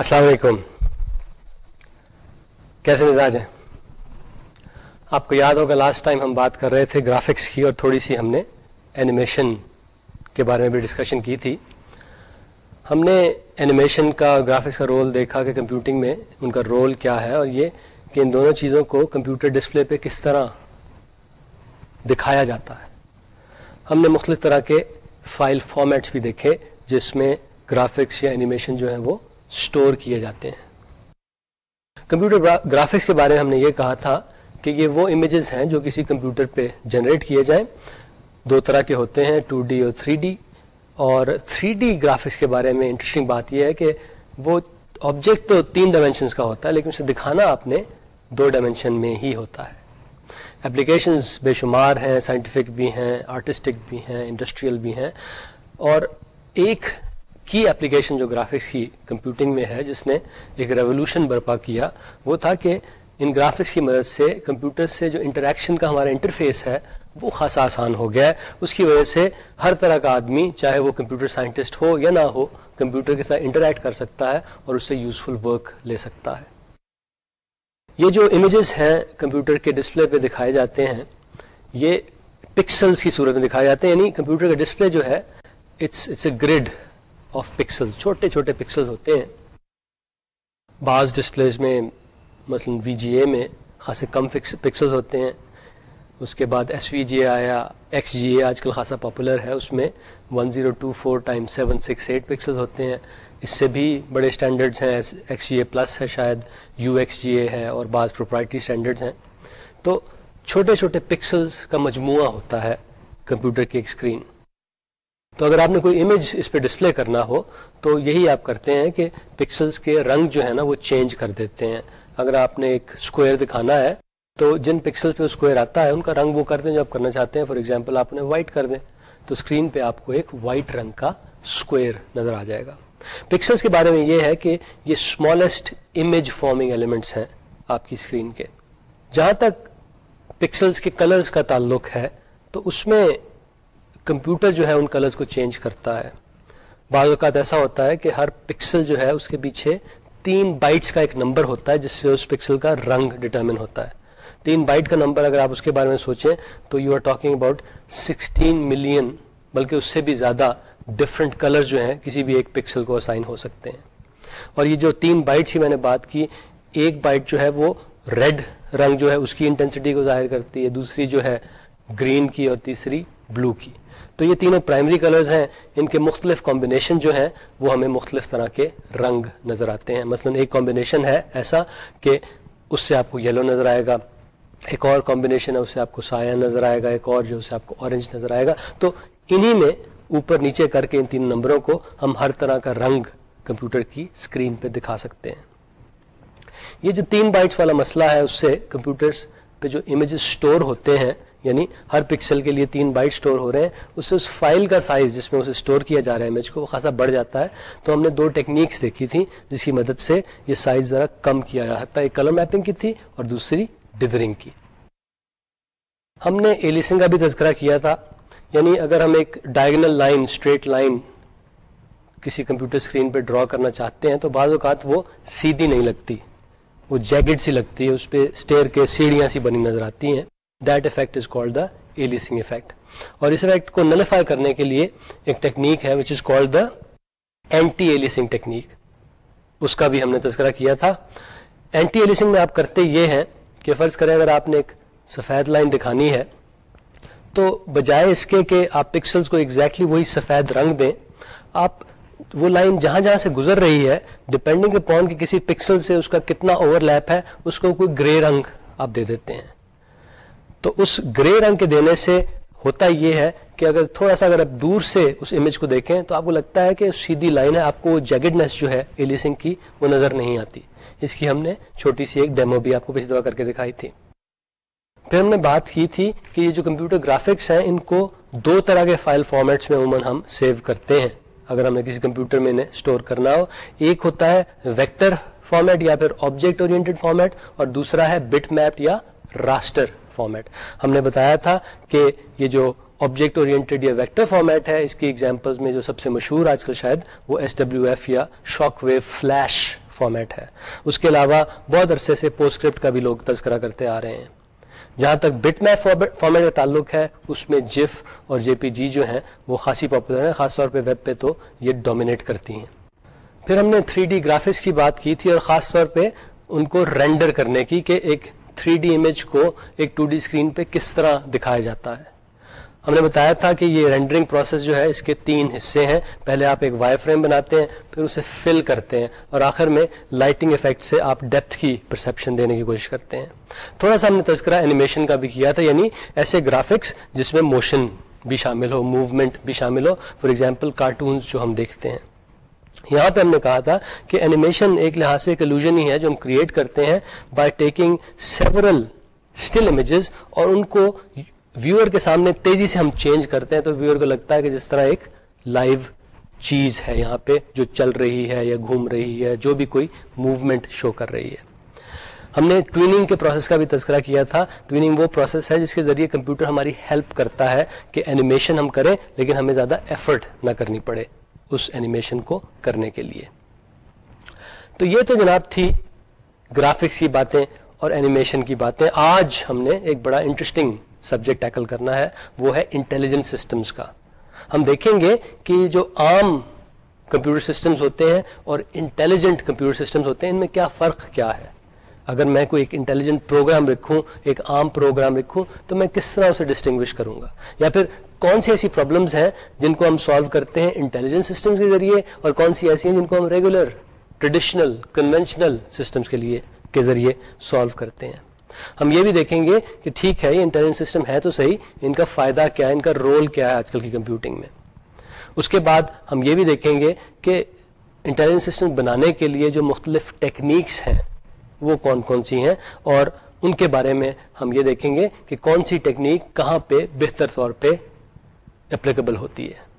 السلام علیکم۔ کیسے مزاج ہیں؟ آپ کو یاد ہوگا لاسٹ ٹائم ہم بات کر رہے تھے گرافکس کی اور تھوڑی سی ہم نے اینیمیشن کے بارے میں بھی ڈسکشن کی تھی۔ ہم نے اینیمیشن کا گرافکس کا رول دیکھا کہ کمپیوٹنگ میں ان کا رول کیا ہے اور یہ کہ ان دونوں چیزوں کو کمپیوٹر ڈسپلے پہ کس طرح دکھایا جاتا ہے۔ ہم نے مختلف طرح کے فائل فارمیٹس بھی دیکھے جس میں گرافکس یا اینیمیشن جو ہیں وہ اسٹور کیے جاتے ہیں۔ کمپیوٹر گرافکس کے بارے میں ہم نے یہ کہا تھا کہ یہ وہ امیجز ہیں جو کسی کمپیوٹر پہ جنریٹ کیے جائیں۔ دو طرح کے ہوتے ہیں ٹو ڈی اور تھری ڈی اور تھری ڈی گرافکس کے بارے میں انٹرسٹنگ بات یہ ہے کہ وہ آبجیکٹ تو تین ڈائمینشنس کا ہوتا ہے، لیکن اسے دکھانا آپ نے دو ڈائمینشن میں ہی ہوتا ہے۔ اپلیکیشنز بے شمار ہیں سائنٹیفک بھی ہیں آرٹسٹک بھی ہیں انڈسٹریل بھی ہیں۔ اور ایک کی اپلیکیشن جو گرافکس کی کمپیوٹنگ میں ہے، جس نے ایک ریولوشن برپا کیا، وہ تھا کہ ان گرافکس کی مدد سے کمپیوٹر سے جو انٹریکشن کا ہمارا انٹرفیس ہے، وہ خاصا آسان ہو گیا۔ ہے اس کی وجہ سے ہر طرح کا آدمی، چاہے وہ کمپیوٹر سائنٹسٹ ہو یا نہ ہو، کمپیوٹر کے ساتھ انٹریکٹ کر سکتا ہے اور اس سے یوزفل ورک لے سکتا ہے۔ یہ جو امیجز ہیں کمپیوٹر کے ڈسپلے پہ دکھائے جاتے ہیں، یہ پکسلز کی صورت میں دکھائے جاتے ہیں یعنی کمپیوٹر کا ڈسپلے جو ہے it's it's a grid of pixel چھوٹے چھوٹے پکسل ہوتے ہیں۔ بعض ڈسپلیز میں، مثلا وی جی اے میں خاصے کم پکسل ہوتے ہیں۔ اس کے بعد ایس وی جی اے آیا ایکس جی اے آج کل خاصا پاپولر ہے۔ اس میں one zero two four time seven six eight pixel ہوتے ہیں۔ اس سے بھی بڑے اسٹینڈرڈس ہیں۔ ایکس جی اے پلس ہے شاید یو ایکس جی اے ہے اور بعض پروپرائٹی اسٹینڈرڈس ہیں۔ تو چھوٹے چھوٹے پکسلز کا مجموعہ ہوتا ہے کمپیوٹر کی ایک اسکرین تو اگر آپ نے کوئی امیج اس پہ ڈسپلے کرنا ہو، تو یہی آپ کرتے ہیں کہ پکسلز کے رنگ جو ہے نا، وہ چینج کر دیتے ہیں۔ اگر آپ نے ایک اسکوئر دکھانا ہے، تو جن پکسل پہ اسکوئر آتا ہے، ان کا رنگ وہ کر دیں جو آپ کرنا چاہتے ہیں۔ فار ایگزامپل آپ انہیں وائٹ کر دیں، تو اسکرین پہ آپ کو ایک وائٹ رنگ کا اسکوئر نظر آ جائے گا۔ پکسلس کے بارے میں یہ ہے کہ یہ اسمالسٹ امیج فارمنگ ایلیمنٹس ہیں آپ کی اسکرین کے۔ جہاں تک پکسلس کے کلرز کا تعلق ہے، تو اس میں کمپیوٹر جو ہے ان کلرز کو چینج کرتا ہے۔ بعض اوقات ایسا ہوتا ہے کہ ہر پکسل جو ہے اس کے پیچھے تین بائٹس کا ایک نمبر ہوتا ہے، جس سے اس پکسل کا رنگ ڈٹرمن ہوتا ہے۔ تین بائٹ کا نمبر اگر آپ اس کے بارے میں سوچیں تو you are talking about sixteen million بلکہ اس سے بھی زیادہ ڈفرنٹ کلر جو ہیں کسی بھی ایک پکسل کو اسائن ہو سکتے ہیں۔ اور یہ جو تین بائٹس ہی میں نے بات کی، ایک بائٹ جو ہے وہ ریڈ رنگ جو ہے اس کی انٹینسٹی کو ظاہر کرتی ہے، دوسری جو ہے گرین کی اور تیسری بلو کی۔ تو یہ تینوں پرائمری کلرز ہیں۔ ان کے مختلف کمبینیشن جو ہیں، وہ ہمیں مختلف طرح کے رنگ نظر آتے ہیں۔ مثلا ایک کمبینیشن ہے ایسا کہ اس سے آپ کو یلو نظر آئے گا، ایک اور کمبینیشن ہے، اس سے آپ کو سایہ نظر آئے گا، ایک اور جو سے آپ کو اورنج نظر آئے گا۔ تو انہی میں اوپر نیچے کر کے ان تین نمبروں کو ہم ہر طرح کا رنگ کمپیوٹر کی اسکرین پہ دکھا سکتے ہیں۔ یہ جو تین بائٹس والا مسئلہ ہے، اس سے کمپیوٹرز پہ جو امیجز اسٹور ہوتے ہیں یعنی ہر پکسل کے لیے تین بائٹ اسٹور ہو رہے ہیں۔ اس سے اس فائل کا سائز جس میں اسے اسٹور کیا جا رہا ہے امیج کو، وہ خاصا بڑھ جاتا ہے۔ تو ہم نے دو ٹیکنیکس دیکھی تھی جس کی مدد سے یہ سائز ذرا کم کیا جا سکتا ہے۔ ایک کلر میپنگ کی تھی اور دوسری ڈدرنگ کی۔ ہم نے ایلیسنگ کا بھی تذکرہ کیا تھا۔ یعنی اگر ہم ایک ڈائگنل لائن اسٹریٹ لائن کسی کمپیوٹر اسکرین پہ ڈرا کرنا چاہتے ہیں، تو بعض اوقات وہ سیدھی نہیں لگتی۔ وہ جیکٹ سی لگتی ہے، اس پہ اسٹیئر کے سیڑھیاں سی بنی نظر آتی ہیں۔ That effect is called the aliasing effect اور اس افیکٹ کو نلیفائی کرنے کے لیے ایک ٹیکنیک ہے which is called the anti aliasing technique اس کا بھی ہم نے تذکرہ کیا تھا. اینٹی ایلیسنگ میں آپ کرتے یہ ہیں کہ فرض کریں اگر آپ نے ایک سفید لائن دکھانی ہے تو بجائے اس کے کہ آپ پکسلز کو ایگزیکٹلی وہی سفید رنگ دیں، آپ وہ لائن جہاں جہاں سے گزر رہی ہے ڈپینڈنگ اپون کہ کسی پکسل سے اس کا کتنا اوور لیپ ہے، اس کو کوئی گرے رنگ آپ دے دیتے ہیں۔ تو اس گرے رنگ کے دینے سے ہوتا یہ ہے کہ اگر تھوڑا سا اگر آپ دور سے اس امیج کو دیکھیں تو آپ کو لگتا ہے کہ سیدھی لائن ہے، آپ کو جیگڈنس جو ہے ایلیسنگ کی وہ نظر نہیں آتی۔ اس کی ہم نے چھوٹی سی ایک ڈیمو بھی آپ کو کسی دفعہ کر کے دکھائی تھی۔ پھر ہم نے بات کی تھی کہ یہ جو کمپیوٹر گرافکس ہیں، ان کو دو طرح کے فائل فارمیٹس میں عموماً ہم سیو کرتے ہیں۔ اگر ہم نے کسی کمپیوٹر میں انہیں اسٹور کرنا ہو، ایک ہوتا ہے ویکٹر فارمیٹ یا پھر آبجیکٹ اورینٹیڈ فارمیٹ اور دوسرا ہے بٹ میپ یا راسٹر فارمیٹ ہم نے بتایا تھا کہ یہ جو آبجیکٹ اورینٹیڈ یا ویکٹر فارمیٹ ہے، اس کی ایگزامپلز میں جو سب سے مشہور آج کل شاید وہ ایس ڈبلیو ایف یا شاک ویو فلیش فارمیٹ ہے۔ اس کے علاوہ بہت عرصے سے پوسٹ کا بھی لوگ تذکرہ کرتے آ رہے ہیں۔ جہاں تک بٹ میپ فارمیٹ کا تعلق ہے، اس میں جف اور جے پی جی جو ہیں، وہ خاصی پاپولر ہیں، خاص طور پہ ویب پہ تو یہ ڈومینیٹ کرتی ہیں۔ پھر ہم نے تھری ڈی گرافکس کی بات کی تھی اور خاص طور پہ ان کو رینڈر کرنے کی کہ ایک تھری ڈی امیج کو ایک ٹو ڈی اسکرین پہ کس طرح دکھایا جاتا ہے؟ ہم نے بتایا تھا کہ یہ رینڈرنگ پروسیس جو ہے، اس کے تین حصے ہیں۔ پہلے آپ ایک وائی فریم بناتے ہیں، پھر اسے فل کرتے ہیں اور آخر میں لائٹنگ افیکٹ سے آپ ڈیپتھ کی پرسپشن دینے کی کوشش کرتے ہیں۔ تھوڑا سا ہم نے تذکرہ اینیمیشن کا بھی کیا تھا یعنی ایسے گرافکس جس میں موشن بھی شامل ہو موومنٹ بھی شامل ہو۔ فار ایگزامپل کارٹونز جو ہم دیکھتے ہیں۔ یہاں پہ ہم نے کہا تھا کہ اینیمیشن ایک لحاظ سے ایک الوژن ہی ہے جو ہم کریٹ کرتے ہیں by taking several still images اور ان کو ویور کے سامنے تیزی سے ہم چینج کرتے ہیں تو ویور کو لگتا ہے کہ جس طرح ایک لائیو چیز ہے یہاں پہ جو چل رہی ہے یا گھوم رہی ہے، جو بھی کوئی موومنٹ شو کر رہی ہے۔ ہم نے ٹویننگ کے پروسیس کا بھی تذکرہ کیا تھا۔ ٹویننگ وہ پروسیس ہے جس کے ذریعے کمپیوٹر ہماری ہیلپ کرتا ہے کہ اینیمیشن ہم کریں، لیکن ہمیں زیادہ ایفرٹ نہ کرنی پڑے۔ اس اینیمیشن کو کرنے کے لیے۔ تو یہ تو جناب تھی گرافکس کی باتیں اور اینیمیشن کی باتیں۔ آج ہم نے ایک بڑا انٹرسٹنگ سبجیکٹ ٹیکل کرنا ہے، وہ ہے انٹیلیجنس سسٹمز کا۔ ہم دیکھیں گے کہ جو عام کمپیوٹر سسٹمز ہوتے ہیں اور انٹیلیجنٹ کمپیوٹر سسٹمز ہوتے ہیں، ان میں کیا فرق کیا ہے؟ اگر میں کوئی ایک انٹیلیجنٹ پروگرام لکھوں ایک عام پروگرام لکھوں تو میں کس طرح اسے ڈسٹنگوش کروں گا؟ یا پھر کون سی ایسی پرابلمس ہیں جن کو ہم سالو کرتے ہیں انٹیلیجنٹ سسٹمز کے ذریعے اور کون سی ایسی ہیں جن کو ہم ریگولر ٹریڈیشنل کنونشنل سسٹمز کے لیے، کے ذریعے سالو کرتے ہیں؟ ہم یہ بھی دیکھیں گے کہ ٹھیک ہے، یہ انٹیلیجنس سسٹم ہے تو صحیح، ان کا فائدہ کیا ہے؟ ان کا رول کیا ہے آج کل کی کمپیوٹنگ میں؟ اس کے بعد ہم یہ بھی دیکھیں گے کہ انٹیلیجنس سسٹم بنانے کے لیے جو مختلف ٹیکنیکس ہیں، وہ کون کون سی ہیں؟ اور ان کے بارے میں ہم یہ دیکھیں گے کہ کون سی ٹیکنیک کہاں پہ بہتر طور پہ اپلیکیبل ہوتی ہے۔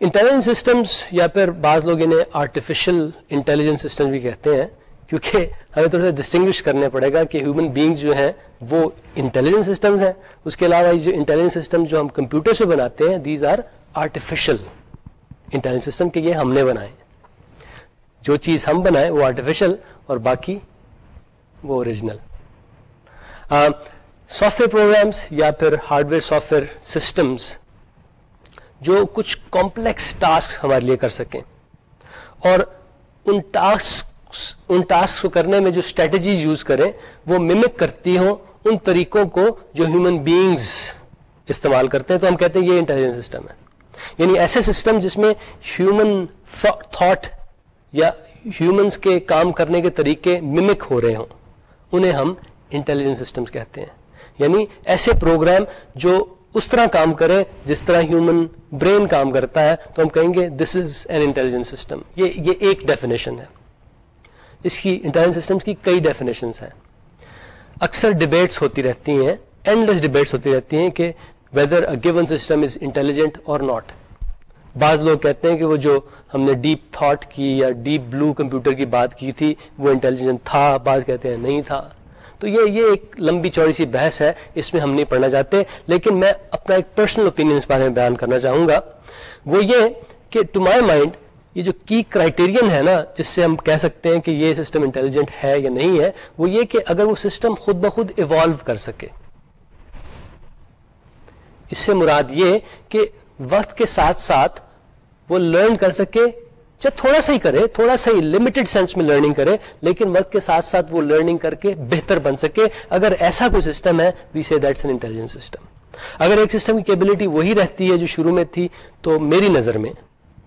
انٹیلیجنس سسٹمز یا پھر بعض لوگ انہیں آرٹیفیشل انٹیلیجنس سسٹم بھی کہتے ہیں، کیونکہ ہمیں تھوڑا سا ڈسٹنگوش کرنے پڑے گا کہ ہیومن بینگز جو ہیں وہ انٹیلیجنس سسٹمز ہیں۔ اس کے علاوہ جو انٹیلیجنس سسٹم جو ہم کمپیوٹر سے بناتے ہیں these are artificial intelligence system کہ یہ ہم نے بنائے۔ جو چیز ہم بنائیں وہ آرٹیفیشل اور باقی وہ اوریجنل سافٹ ویئر پروگرامس یا پھر hardware software systems جو کچھ کمپلیکس ٹاسک ہمارے لیے کر سکیں اور ان ٹاسک ان ٹاسک کو کرنے میں جو اسٹریٹجیز یوز کریں، وہ ممک کرتی ہوں ان طریقوں کو جو ہیومن بینگز استعمال کرتے ہیں۔ تو ہم کہتے ہیں یہ انٹیلیجنس سسٹم ہے۔ یعنی ایسے سسٹم جس میں ہیومن تھاٹ یا ہیومنس کے کام کرنے کے طریقے ممک ہو رہے ہوں۔ انہیں ہم انٹیلیجنس سسٹمز کہتے ہیں۔ یعنی ایسے پروگرام جو اس طرح کام کرے جس طرح ہیومن برین کام کرتا ہے، تو ہم کہیں گے this is an intelligence system یہ ایک ڈیفینیشن ہے۔ اس کی انٹیلیجنس سسٹمس کی کئی ڈیفینیشنس ہیں۔ اکثر ڈبیٹس ہوتی رہتی ہیں اینڈ لیس ڈبیٹس ہوتی رہتی ہیں کہ whether a given system is intelligent اور ناٹ بعض لوگ کہتے ہیں کہ وہ جو ہم نے ڈیپ تھاٹ کی یا ڈیپ بلو کمپیوٹر کی بات کی تھی، وہ انٹیلیجنٹ تھا، بعض کہتے ہیں نہیں تھا۔ تو یہ یہ ایک لمبی چوڑی سی بحث ہے، اس میں ہم نہیں پڑھنا چاہتے، لیکن میں اپنا ایک پرسنل اوپینین اس بارے میں بیان کرنا چاہوں گا۔ وہ یہ کہ ٹو مائی مائنڈ یہ جو کی کرائٹیرین ہے نا، جس سے ہم کہہ سکتے ہیں کہ یہ سسٹم انٹیلیجنٹ ہے یا نہیں ہے، وہ یہ کہ اگر وہ سسٹم خود بخود ایوالو کر سکے۔ اس سے مراد یہ کہ وقت کے ساتھ ساتھ وہ لرن کر سکے چاہے تھوڑا سا ہی کرے، تھوڑا سا ہی لمیٹڈ سینس میں لرننگ کرے، لیکن وقت کے ساتھ ساتھ وہ لرننگ کر کے بہتر بن سکے۔ اگر ایسا کوئی سسٹم ہے we see that's an intelligence system اگر ایک سسٹم کی کیبلٹی وہی رہتی ہے جو شروع میں تھی، تو میری نظر میں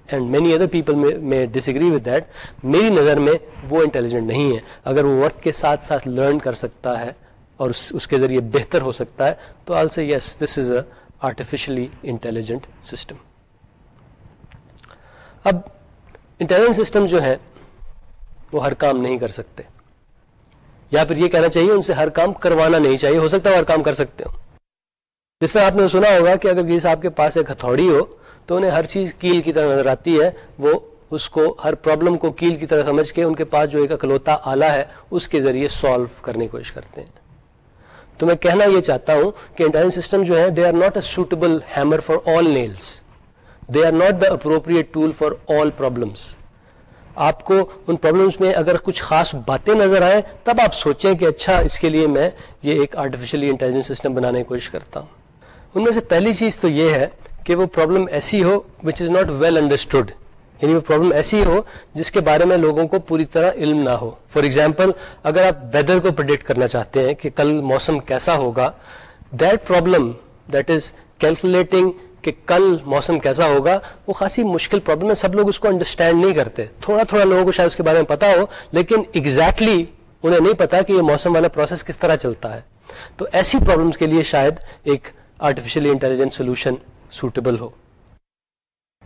اینڈ مینی ادر پیپل میں ڈس اگری ود دیٹ میری نظر میں وہ انٹیلیجنٹ نہیں ہے۔ اگر وہ وقت کے ساتھ ساتھ لرن کر سکتا ہے اور اس کے ذریعے بہتر ہو سکتا ہے، تو also yes this is a artificially intelligent system اب انٹیلیجنٹ سسٹم جو ہے، وہ ہر کام نہیں کر سکتے۔ یا پھر یہ کہنا چاہیے ان سے ہر کام کروانا نہیں چاہیے، ہو سکتا ہے ہر کام کر سکتے ہو جس طرح آپ نے سنا ہوگا کہ اگر کسی صاحب کے پاس ایک ہتھوڑی ہو، تو انہیں ہر چیز کیل کی طرح نظر آتی ہے، وہ اس کو ہر پرابلم کو کیل کی طرح سمجھ کے ان کے پاس جو ایک اکلوتا آلہ ہے، اس کے ذریعے سالو کرنے کی کوشش کرتے ہیں۔ تو میں کہنا یہ چاہتا ہوں کہ انٹرنس سسٹم جو ہے they are not a suitable hammer for all nails they are not the appropriate tool for all problems آپ کو ان پرابلمس میں اگر کچھ خاص باتیں نظر آئیں، تب آپ سوچیں کہ اچھا اس کے لیے میں یہ ایک آرٹیفیشلی انٹیلیجنس سسٹم بنانے کی کوشش کرتا ہوں۔ ان میں سے پہلی چیز تو یہ ہے کہ وہ پرابلم ایسی ہو which is not well understood یعنی وہ پرابلم ایسی ہو جس کے بارے میں لوگوں کو پوری طرح علم نہ ہو۔ فار ایگزامپل اگر آپ ویدر کو پرڈکٹ کرنا چاہتے ہیں کہ کل موسم کیسا ہوگا that problem that is calculating کہ کل موسم کیسا ہوگا، وہ خاصی مشکل پرابلم ہے، سب لوگ اس کو انڈرسٹینڈ نہیں کرتے۔ تھوڑا تھوڑا لوگوں کو شاید اس کے بارے میں پتا ہو، لیکن ایگزیکٹلی exactly انہیں نہیں پتا کہ یہ موسم والا پروسیس کس طرح چلتا ہے۔ تو ایسی پرابلمس کے لیے شاید ایک آرٹیفیشلی انٹیلیجنٹ سولوشن سوٹیبل ہو۔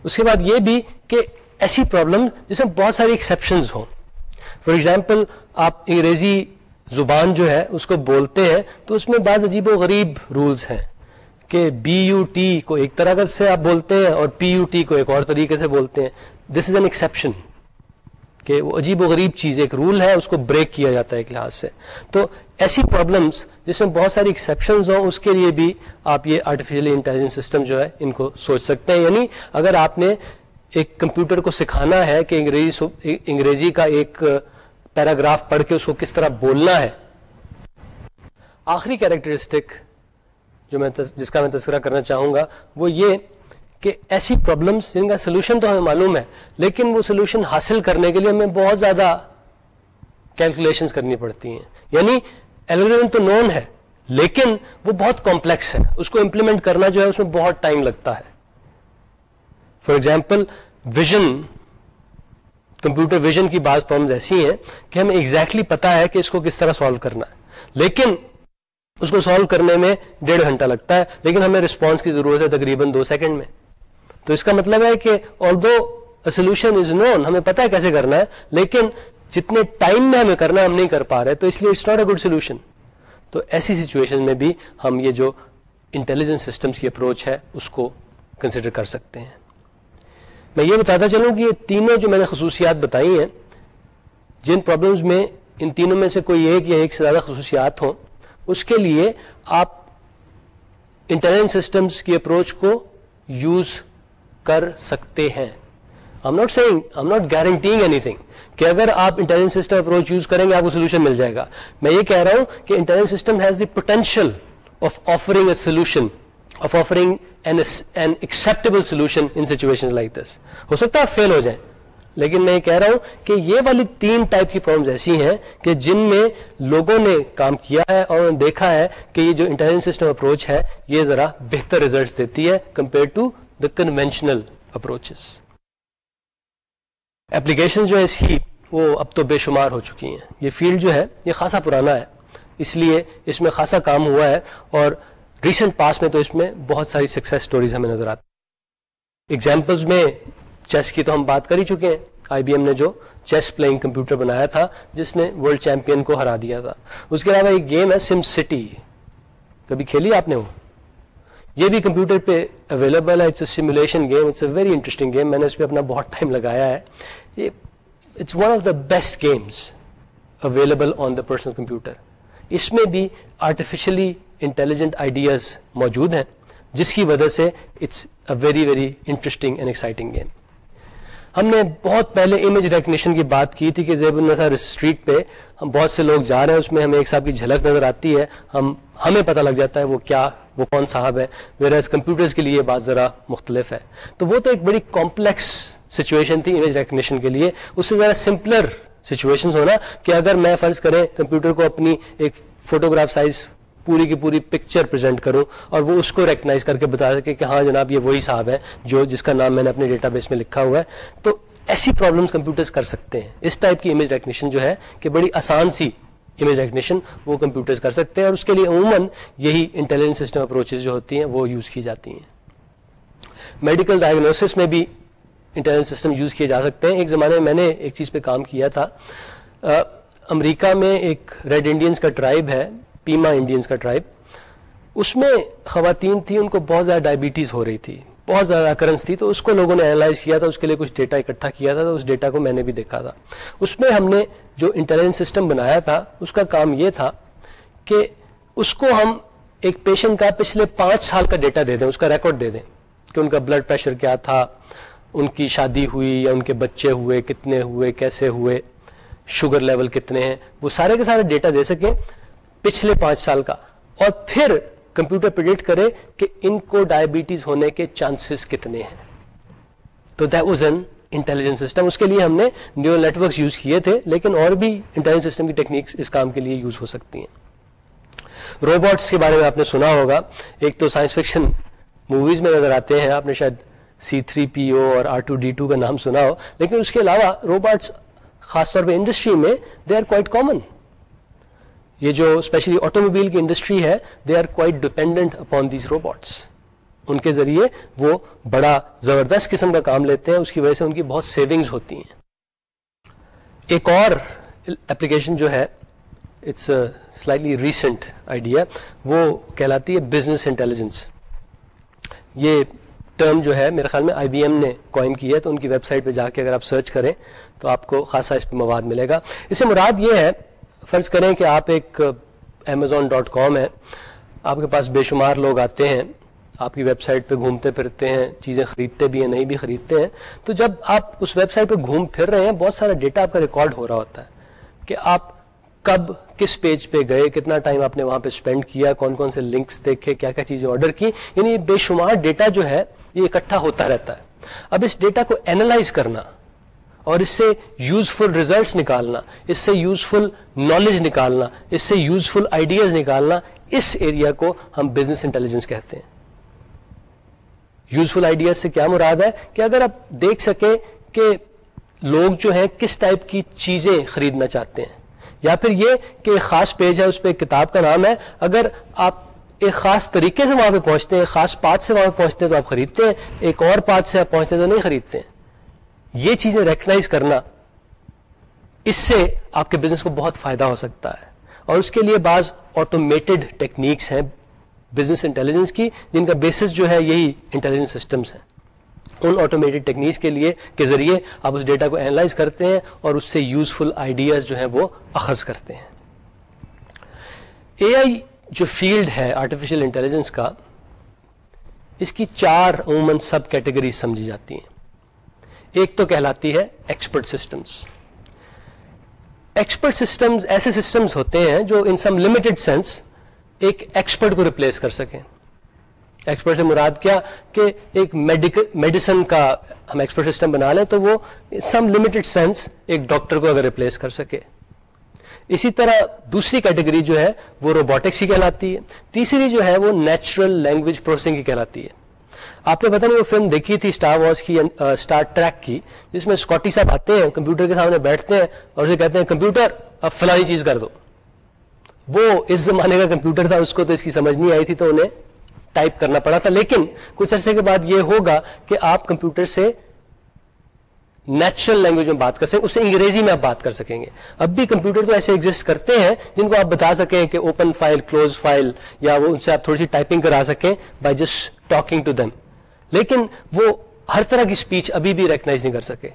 اس کے بعد یہ بھی کہ ایسی پرابلم جس میں بہت ساری ایکسپشنز ہوں۔ فار ایگزامپل آپ انگریزی زبان جو ہے، اس کو بولتے ہیں، تو اس میں بعض عجیب و غریب رولز ہیں۔ کہ بی یو ٹی کو ایک طرح سے آپ بولتے ہیں اور پی یو ٹی کو ایک اور طریقے سے بولتے ہیں دس از این ایکسپشن کہ وہ عجیب و غریب چیز، ایک رول ہے، اس کو بریک کیا جاتا ہے ایک لحاظ سے۔ تو ایسی پرابلمس جس میں بہت ساری ایکسیپشنز ہوں، اس کے لیے بھی آپ یہ آرٹیفیشلی انٹیلیجنس سسٹم جو ہے، ان کو سوچ سکتے ہیں۔ یعنی اگر آپ نے ایک کمپیوٹر کو سکھانا ہے کہ انگریزی انگریزی کا ایک پیراگراف پڑھ کے اس کو کس طرح بولنا ہے۔ آخری کیریکٹرسٹک جو میں جس کا میں تذکرہ کرنا چاہوں گا، وہ یہ کہ ایسی پرابلمس جن کا سولوشن تو ہمیں معلوم ہے، لیکن وہ سولوشن حاصل کرنے کے لیے ہمیں بہت زیادہ کیلکولیشن کرنی پڑتی ہیں۔ یعنی ایلگوریزم تو نون ہے، لیکن وہ بہت کمپلیکس ہے۔ اس کو امپلیمنٹ کرنا جو ہے، اس میں بہت ٹائم لگتا ہے۔ For example vision computer vision کی بعض پرابلم ایسی ہیں کہ ہمیں ایگزیکٹلی پتا ہے کہ اس کو کس طرح سالو کرنا ہے۔ لیکن اس کو سالو کرنے میں ڈیڑھ گھنٹہ لگتا ہے، لیکن ہمیں رسپانس کی ضرورت ہے تقریباً دو سیکنڈ میں۔ تو اس کا مطلب ہے کہ آل دو سولوشن از نون ہمیں پتا ہے کیسے کرنا ہے، لیکن جتنے ٹائم میں ہمیں کرنا ہے، ہم نہیں کر پا رہے، تو اس لیے it's not a good solution تو ایسی سچویشن میں بھی ہم یہ جو انٹیلیجنس سسٹمس کی اپروچ ہے، اس کو کنسیڈر کر سکتے ہیں۔ میں یہ بتاتا چلوں کہ یہ تینوں جو میں نے خصوصیات بتائی ہیں، جن پرابلمس میں ان تینوں میں سے کوئی ایک یا ایک سے زیادہ خصوصیات ہوں اس کے لیے آپ انٹیلیجنس سسٹمس کی اپروچ کو یوز کر سکتے ہیں۔ I not saying I not guaranteeing anything کہ اگر آپ انٹیلیجنس سسٹم اپروچ یوز کریں گے، آپ کو سولوشن مل جائے گا۔ میں یہ کہہ رہا ہوں کہ intelligence system has the potential of offering a solution of offering an acceptable solution in situation like this ہو سکتا ہے آپ فیل ہو جائیں۔ لیکن میں یہ کہہ رہا ہوں کہ یہ والی تین ٹائپ کی پرابلمس ایسی ہیں کہ جن میں لوگوں نے کام کیا ہے اور دیکھا ہے کہ یہ جو انٹیلیجنس سسٹم اپروچ ہے، یہ ذرا بہتر ریزلٹ دیتی ہے compare to the conventional approaches application جو ہے اس کی، وہ اب تو بے شمار ہو چکی ہیں۔ یہ فیلڈ جو ہے، یہ خاصا پرانا ہے۔ اس لیے اس میں خاصا کام ہوا ہے اور ریسنٹ پاس میں تو اس میں بہت ساری سکسیس سٹوریز ہمیں نظر آتی ایگزامپلس میں چیس کی تو ہم بات کر ہی چکے ہیں۔ آئی بی ایم نے جو چیس پلئنگ کمپیوٹر بنایا تھا، جس نے ورلڈ چیمپئن کو ہرا دیا تھا۔ اس کے علاوہ ایک گیم ہے سم سٹی کبھی کھیلی آپ نے وہ؟ یہ بھی کمپیوٹر پہ اویلیبل ہے۔ It's a simulation game it's a very interesting game میں نے اس پہ اپنا بہت ٹائم لگایا ہے۔ یہ it's one of the best games available on the personal computer اس میں بھی آرٹیفیشلی انٹیلیجنٹ آئیڈیاز موجود ہیں، جس کی وجہ سے it's a very very interesting and exciting game ہم نے بہت پہلے امیج ریکگنیشن کی بات کی تھی کہ زیب النصر اسٹریٹ پہ ہم بہت سے لوگ جا رہے ہیں، اس میں ہمیں ایک صاحب کی جھلک نظر آتی ہے۔ ہم، ہمیں پتہ لگ جاتا ہے وہ کیا، وہ کون صاحب ہے۔ میرا اس کمپیوٹرز کے لیے بات ذرا مختلف ہے۔ تو وہ تو ایک بڑی کمپلیکس سچویشن تھی امیج ریکگنیشن کے لیے۔ اس سے ذرا سمپلر سچویشن ہونا کہ اگر میں فرض کریں کمپیوٹر کو اپنی ایک فوٹوگراف سائز پوری کی پوری پکچر پریزنٹ کروں اور وہ اس کو ریکگنائز کر کے بتا سکے کہ ہاں جناب، یہ وہی صاحب ہے جو جس کا نام میں نے اپنے ڈیٹا بیس میں لکھا ہوا ہے۔ تو ایسی پرابلمس کمپیوٹرز کر سکتے ہیں۔ اس ٹائپ کی امیج ریکگنیشن جو ہے کہ بڑی آسان سی امیج ریکگنیشن وہ کمپیوٹرز کر سکتے ہیں اور اس کے لیے عموماً یہی انٹیلیجنس سسٹم اپروچز جو ہوتی ہیں وہ یوز کی جاتی ہیں۔ میڈیکل ڈائگنوسس میں بھی انٹیلیجنس سسٹم یوز کیے جا سکتے ہیں۔ ایک زمانے میں میں نے ایک چیز پہ کام کیا تھا۔ امریکہ میں ایک ریڈ انڈینس کا ٹرائب ہے۔ پیما انڈینس کا ٹرائب، اس میں خواتین تھیں، ان کو بہت زیادہ ڈائبٹیز ہو رہی تھی، بہت زیادہ اکرنس تھی، تو اس کو لوگوں نے اینالائز کیا تھا، اس کے لیے کچھ ڈیٹا اکٹھا کیا تھا، تو اس ڈیٹا کو میں نے بھی دیکھا تھا۔ اس میں ہم نے جو انٹیلیجنس سسٹم بنایا تھا، اس کا کام یہ تھا کہ اس کو ہم ایک پیشنٹ کا پچھلے پانچ سال کا ڈیٹا دے دیں، اس کا ریکارڈ دے دیں کہ ان کا بلڈ پریشر کیا تھا، ان کی شادی ہوئی یا ان کے بچے ہوئے، کتنے ہوئے، کیسے ہوئے شوگر لیول کتنے ہیں، وہ سارے کے سارے ڈیٹا دے سکیں۔ پچھلے پانچ سال کا۔ اور پھر کمپیوٹر پرڈکٹ کرے کہ ان کو ڈائبٹیز ہونے کے چانسز کتنے ہیں۔ تو that was an intelligence system اس کے لیے ہم نے نیو نیٹورکس یوز کیے تھے، لیکن اور بھی انٹیلیجنس سسٹم کی ٹیکنیکس اس کام کے لیے یوز ہو سکتی ہیں۔ روبوٹس کے بارے میں آپ نے سنا ہوگا۔ ایک تو سائنس فکشن موویز میں نظر آتے ہیں، آپ نے شاید سی تھری پی او اور آر ٹو ڈی ٹو کا نام سنا ہو، لیکن اس کے علاوہ روبوٹس خاص طور پہ انڈسٹری میں دے آر کوائٹ کامن یہ جو اسپیشلی آٹو موبائل کی انڈسٹری ہے they are quite dependent upon these robots ان کے ذریعے وہ بڑا زبردست قسم کا کام لیتے ہیں، اس کی وجہ سے ان کی بہت سیونگز ہوتی ہیں۔ ایک اور اپلیکیشن جو ہے اٹس سلائٹلی ریسنٹ آئیڈیا وہ کہلاتی ہے بزنس انٹیلیجنس یہ ٹرم جو ہے، میرے خیال میں آئی بی ایم نے کوائن کی ہے، تو ان کی ویب سائٹ پہ جا کے اگر آپ سرچ کریں، تو آپ کو خاصا اس پہ مواد ملے گا۔ اس سے مراد یہ ہے فرض کریں کہ آپ ایک امیزون ڈاٹ کام ہے آپ کے پاس بے شمار لوگ آتے ہیں، آپ کی ویب سائٹ پہ گھومتے پھرتے ہیں، چیزیں خریدتے بھی ہیں، نہیں بھی خریدتے ہیں، تو جب آپ اس ویب سائٹ پہ گھوم پھر رہے ہیں، بہت سارا ڈیٹا آپ کا ریکارڈ ہو رہا ہوتا ہے کہ آپ کب کس پیج پہ گئے، کتنا ٹائم آپ نے وہاں پہ اسپینڈ کیا، کون کون سے لنکس دیکھے، کیا کیا چیزیں آرڈر کی یعنی یہ بے شمار ڈیٹا جو ہے، یہ اکٹھا ہوتا رہتا ہے۔ اب اس ڈیٹا کو اینالائز کرنا اور اس سے یوزفل ریزلٹس نکالنا، اس سے یوزفل نالج نکالنا، اس سے یوزفل آئیڈیاز نکالنا، اس ایریا کو ہم بزنس انٹیلیجنس کہتے ہیں۔ یوزفل آئیڈیاز سے کیا مراد ہے؟ کہ اگر آپ دیکھ سکیں کہ لوگ جو ہیں کس ٹائپ کی چیزیں خریدنا چاہتے ہیں، یا پھر یہ کہ ایک خاص پیج ہے، اس پہ کتاب کا نام ہے، اگر آپ ایک خاص طریقے سے وہاں پہ پہنچتے ہیں خاص پات سے وہاں پہ پہنچتے ہیں تو آپ خریدتے ہیں، ایک اور پات سے آپ پہنچتے ہیں تو نہیں خریدتے ہیں۔ یہ چیزیں ریکگنائز کرنا، اس سے آپ کے بزنس کو بہت فائدہ ہو سکتا ہے۔ اور اس کے لیے بعض آٹومیٹڈ ٹیکنیکس ہیں بزنس انٹیلیجنس کی، جن کا بیسس جو ہے یہی انٹیلیجنس سسٹمس ہیں۔ ان آٹومیٹڈ ٹیکنیکس کے لیے کے ذریعے آپ اس ڈیٹا کو اینالائز کرتے ہیں اور اس سے یوزفل آئیڈیاز جو ہیں وہ اخذ کرتے ہیں۔ اے آئی جو فیلڈ ہے آرٹیفیشل انٹیلیجنس کا، اس کی چار عموماً سب کیٹیگری سمجھی جاتی ہیں۔ ایک تو کہلاتی ہے ایکسپرٹ سسٹمس ایکسپرٹ سسٹمز ایسے سسٹمز ہوتے ہیں جو ان سم لمیٹڈ سینس ایک ایکسپرٹ کو ریپلیس کر سکیں. ایکسپرٹ سے مراد کیا کہ ایک میڈیسن کا ہم ایکسپرٹ سسٹم بنا لیں تو وہ سم لمیٹڈ سینس ایک ڈاکٹر کو اگر ریپلیس کر سکے. اسی طرح دوسری کیٹیگری جو ہے وہ روبوٹکس کی کہلاتی ہے. تیسری جو ہے وہ نیچرل لینگویج پروسیسنگ کی کہلاتی ہے. آپ نے پتا نہیں وہ فلم دیکھی تھی اسٹار واس کی اسٹار ٹریک کی، جس میں اسکاٹی صاحب آتے ہیں، کمپیوٹر کے سامنے بیٹھتے ہیں اور اسے کہتے ہیں، کمپیوٹر، اب فلانی چیز کر دو. وہ اس زمانے کا کمپیوٹر تھا، اس کو تو اس کی سمجھ نہیں آئی تھی، تو انہیں ٹائپ کرنا پڑا تھا۔ لیکن کچھ عرصے کے بعد یہ ہوگا کہ آپ کمپیوٹر سے نیچرل لینگویج میں بات کر سکیں، اسے انگریزی میں آپ بات کر سکیں گے۔ اب بھی کمپیوٹر تو ایسے ایگزٹ کرتے ہیں جن کو آپ بتا سکیں کہ اوپن فائل کلوز فائل یا وہ ان سے آپ تھوڑی سی ٹائپنگ کرا سکیں by just talking to them لیکن وہ ہر طرح کی اسپیچ ابھی بھی ریکگنائز نہیں کر سکے۔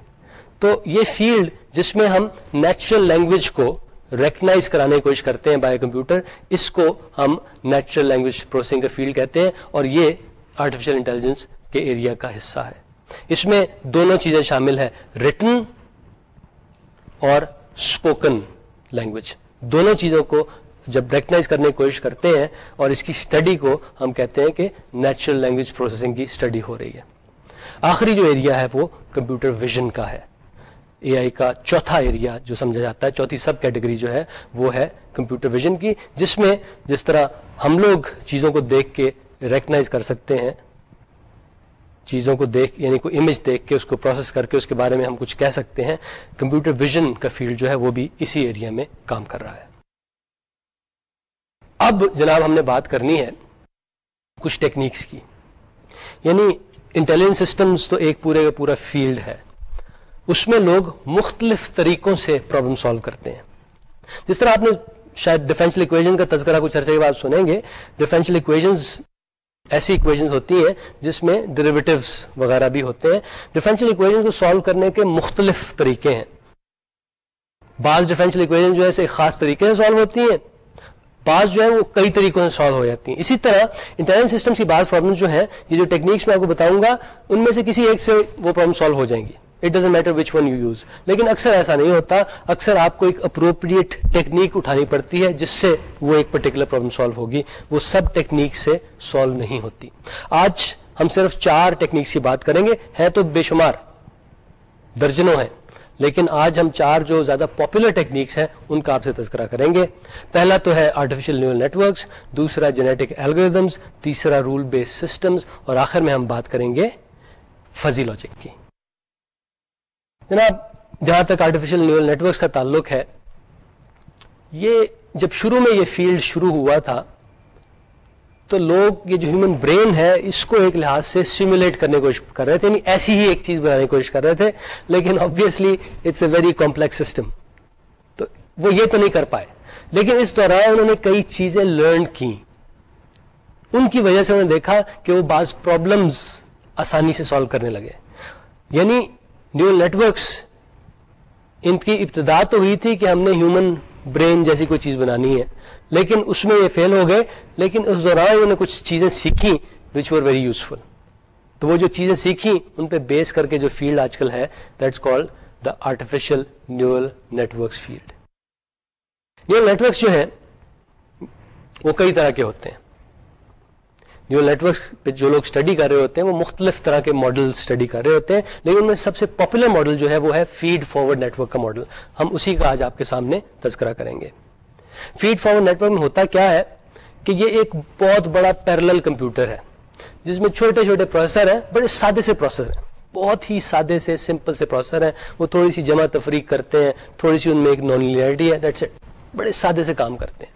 تو یہ فیلڈ جس میں ہم نیچرل لینگویج کو ریکگنائز کرانے کی کوشش کرتے ہیں بائی کمپیوٹر اس کو ہم نیچرل لینگویج پروسیسنگ کا فیلڈ کہتے ہیں اور یہ آرٹیفیشل انٹیلیجنس کے ایریا کا حصہ ہے۔ اس میں دونوں چیزیں شامل ہیں ریٹن اور اسپوکن لینگویج دونوں چیزوں کو جب ریکگنائز کرنے کی کوشش کرتے ہیں اور اس کی اسٹڈی کو ہم کہتے ہیں کہ نیچرل لینگویج پروسیسنگ کی اسٹڈی ہو رہی ہے۔ آخری جو ایریا ہے وہ کمپیوٹر ویژن کا ہے۔ اے آئی کا چوتھا ایریا جو سمجھا جاتا ہے، چوتھی سب کیٹیگری جو ہے، وہ ہے کمپیوٹر ویژن کی، جس میں جس طرح ہم لوگ چیزوں کو دیکھ کے ریکگنائز کر سکتے ہیں، چیزوں کو دیکھ یعنی کوئی امیج دیکھ کے، اس کو پروسیس کر کے، اس کے بارے میں ہم کچھ کہہ سکتے ہیں۔ کمپیوٹر ویژن کا فیلڈ جو ہے، وہ بھی اسی ایریا میں کام کر رہا ہے۔ اب جناب ہم نے بات کرنی ہے کچھ ٹیکنیکس کی۔ یعنی انٹیلیجنس سسٹمز تو ایک پورے کا پورا فیلڈ ہے۔ اس میں لوگ مختلف طریقوں سے پرابلم سالو کرتے ہیں۔ جس طرح آپ نے شاید ڈیفینشل اکویژن کا تذکرہ کچھ عرصے کے بعد سنیں گے ڈیفینشل اکویژنز ایسی اکویژنز ہوتی ہیں جس میں ڈیریویٹوز وغیرہ بھی ہوتے ہیں۔ ڈیفینشل اکویژن کو سالو کرنے کے مختلف طریقے ہیں۔ بعض ڈیفینشل اکویژن جو ہے ایک خاص طریقے سے سالو ہوتی ہیں۔ بعض جو ہے وہ کئی طریقوں سے سالو ہو جاتی ہیں۔ اسی طرح انٹرنل سسٹم کی بعض پرابلم جو ہیں، یہ جو ٹیکنیکس میں آپ کو بتاؤں گا، ان میں سے کسی ایک سے وہ پرابلم سالو ہو جائیں گی۔ It doesn't matter which one you use لیکن اکثر ایسا نہیں ہوتا۔ اکثر آپ کو ایک اپروپریٹ ٹیکنیک اٹھانی پڑتی ہے، جس سے وہ ایک پرٹیکولر پرابلم سالو ہوگی۔ وہ سب ٹیکنیک سے سالو نہیں ہوتی۔ آج ہم صرف چار ٹیکنیکس کی بات کریں گے۔ ہے تو بے شمار۔ درجنوں ہیں۔ لیکن آج ہم چار جو زیادہ پاپولر ٹیکنیکس ہیں، ان کا آپ سے تذکرہ کریں گے۔ پہلا تو ہے آرٹیفیشل نیورل نیٹورکس دوسرا جینیٹک الگریدمس تیسرا رول بیس سسٹمز اور آخر میں ہم بات کریں گے فزی لاجک کی۔ جناب، جہاں تک آرٹیفیشل نیورل نیٹورکس کا تعلق ہے، یہ جب شروع میں یہ فیلڈ شروع ہوا تھا تو لوگ، یہ جو ہیومن برین ہے، اس کو ایک لحاظ سے سیمولیٹ کرنے کی کوشش کر رہے تھے یعنی ایسی ہی ایک چیز بنانے کی کوشش کر رہے تھے، لیکن obviously it's a very complex system تو وہ یہ تو نہیں کر پائے۔ لیکن اس دوران انہوں نے کئی چیزیں لرن کی ان کی وجہ سے انہوں نے دیکھا کہ وہ بعض پرابلمس آسانی سے سالو کرنے لگے۔ یعنی نیورل نیٹورکس ان کی ابتدا تو ہوئی تھی کہ ہم نے ہیومن برین جیسی کوئی چیز بنانی ہے۔ لیکن اس میں یہ فیل ہو گئے، لیکن اس دوران انہوں نے کچھ چیزیں سیکھی وچ ور ویری یوزفل تو وہ جو چیزیں سیکھی، ان پہ بیس کر کے جو فیلڈ آج کل ہے that's called the artificial neural networks field neural networks جو ہیں، وہ کئی طرح کے ہوتے ہیں۔ نیورل نیٹورکس پہ جو لوگ اسٹڈی کر رہے ہوتے ہیں، وہ مختلف طرح کے ماڈل اسٹڈی کر رہے ہوتے ہیں، لیکن ان میں سب سے پاپولر ماڈل جو ہے، وہ ہے فیڈ فارورڈ نیٹورک کا ماڈل ہم اسی کا آج آپ کے سامنے تذکرہ کریں گے۔ فیڈ فارورڈ نیٹورک میں ہوتا کیا ہے کہ یہ ایک بہت بڑا پیرل کمپیوٹر ہے، جس میں چھوٹے چھوٹے پروسیسر ہیں، بڑے سادے سے پروسیسر ہیں۔ بہت ہی سادے سے سمپل سے پروسیسر ہیں۔ وہ تھوڑی سی جمع تفریق کرتے ہیں، تھوڑی سی ان میں ایک نان لیئرٹی ہے دیٹس اٹ بڑے سادے سے کام کرتے ہیں۔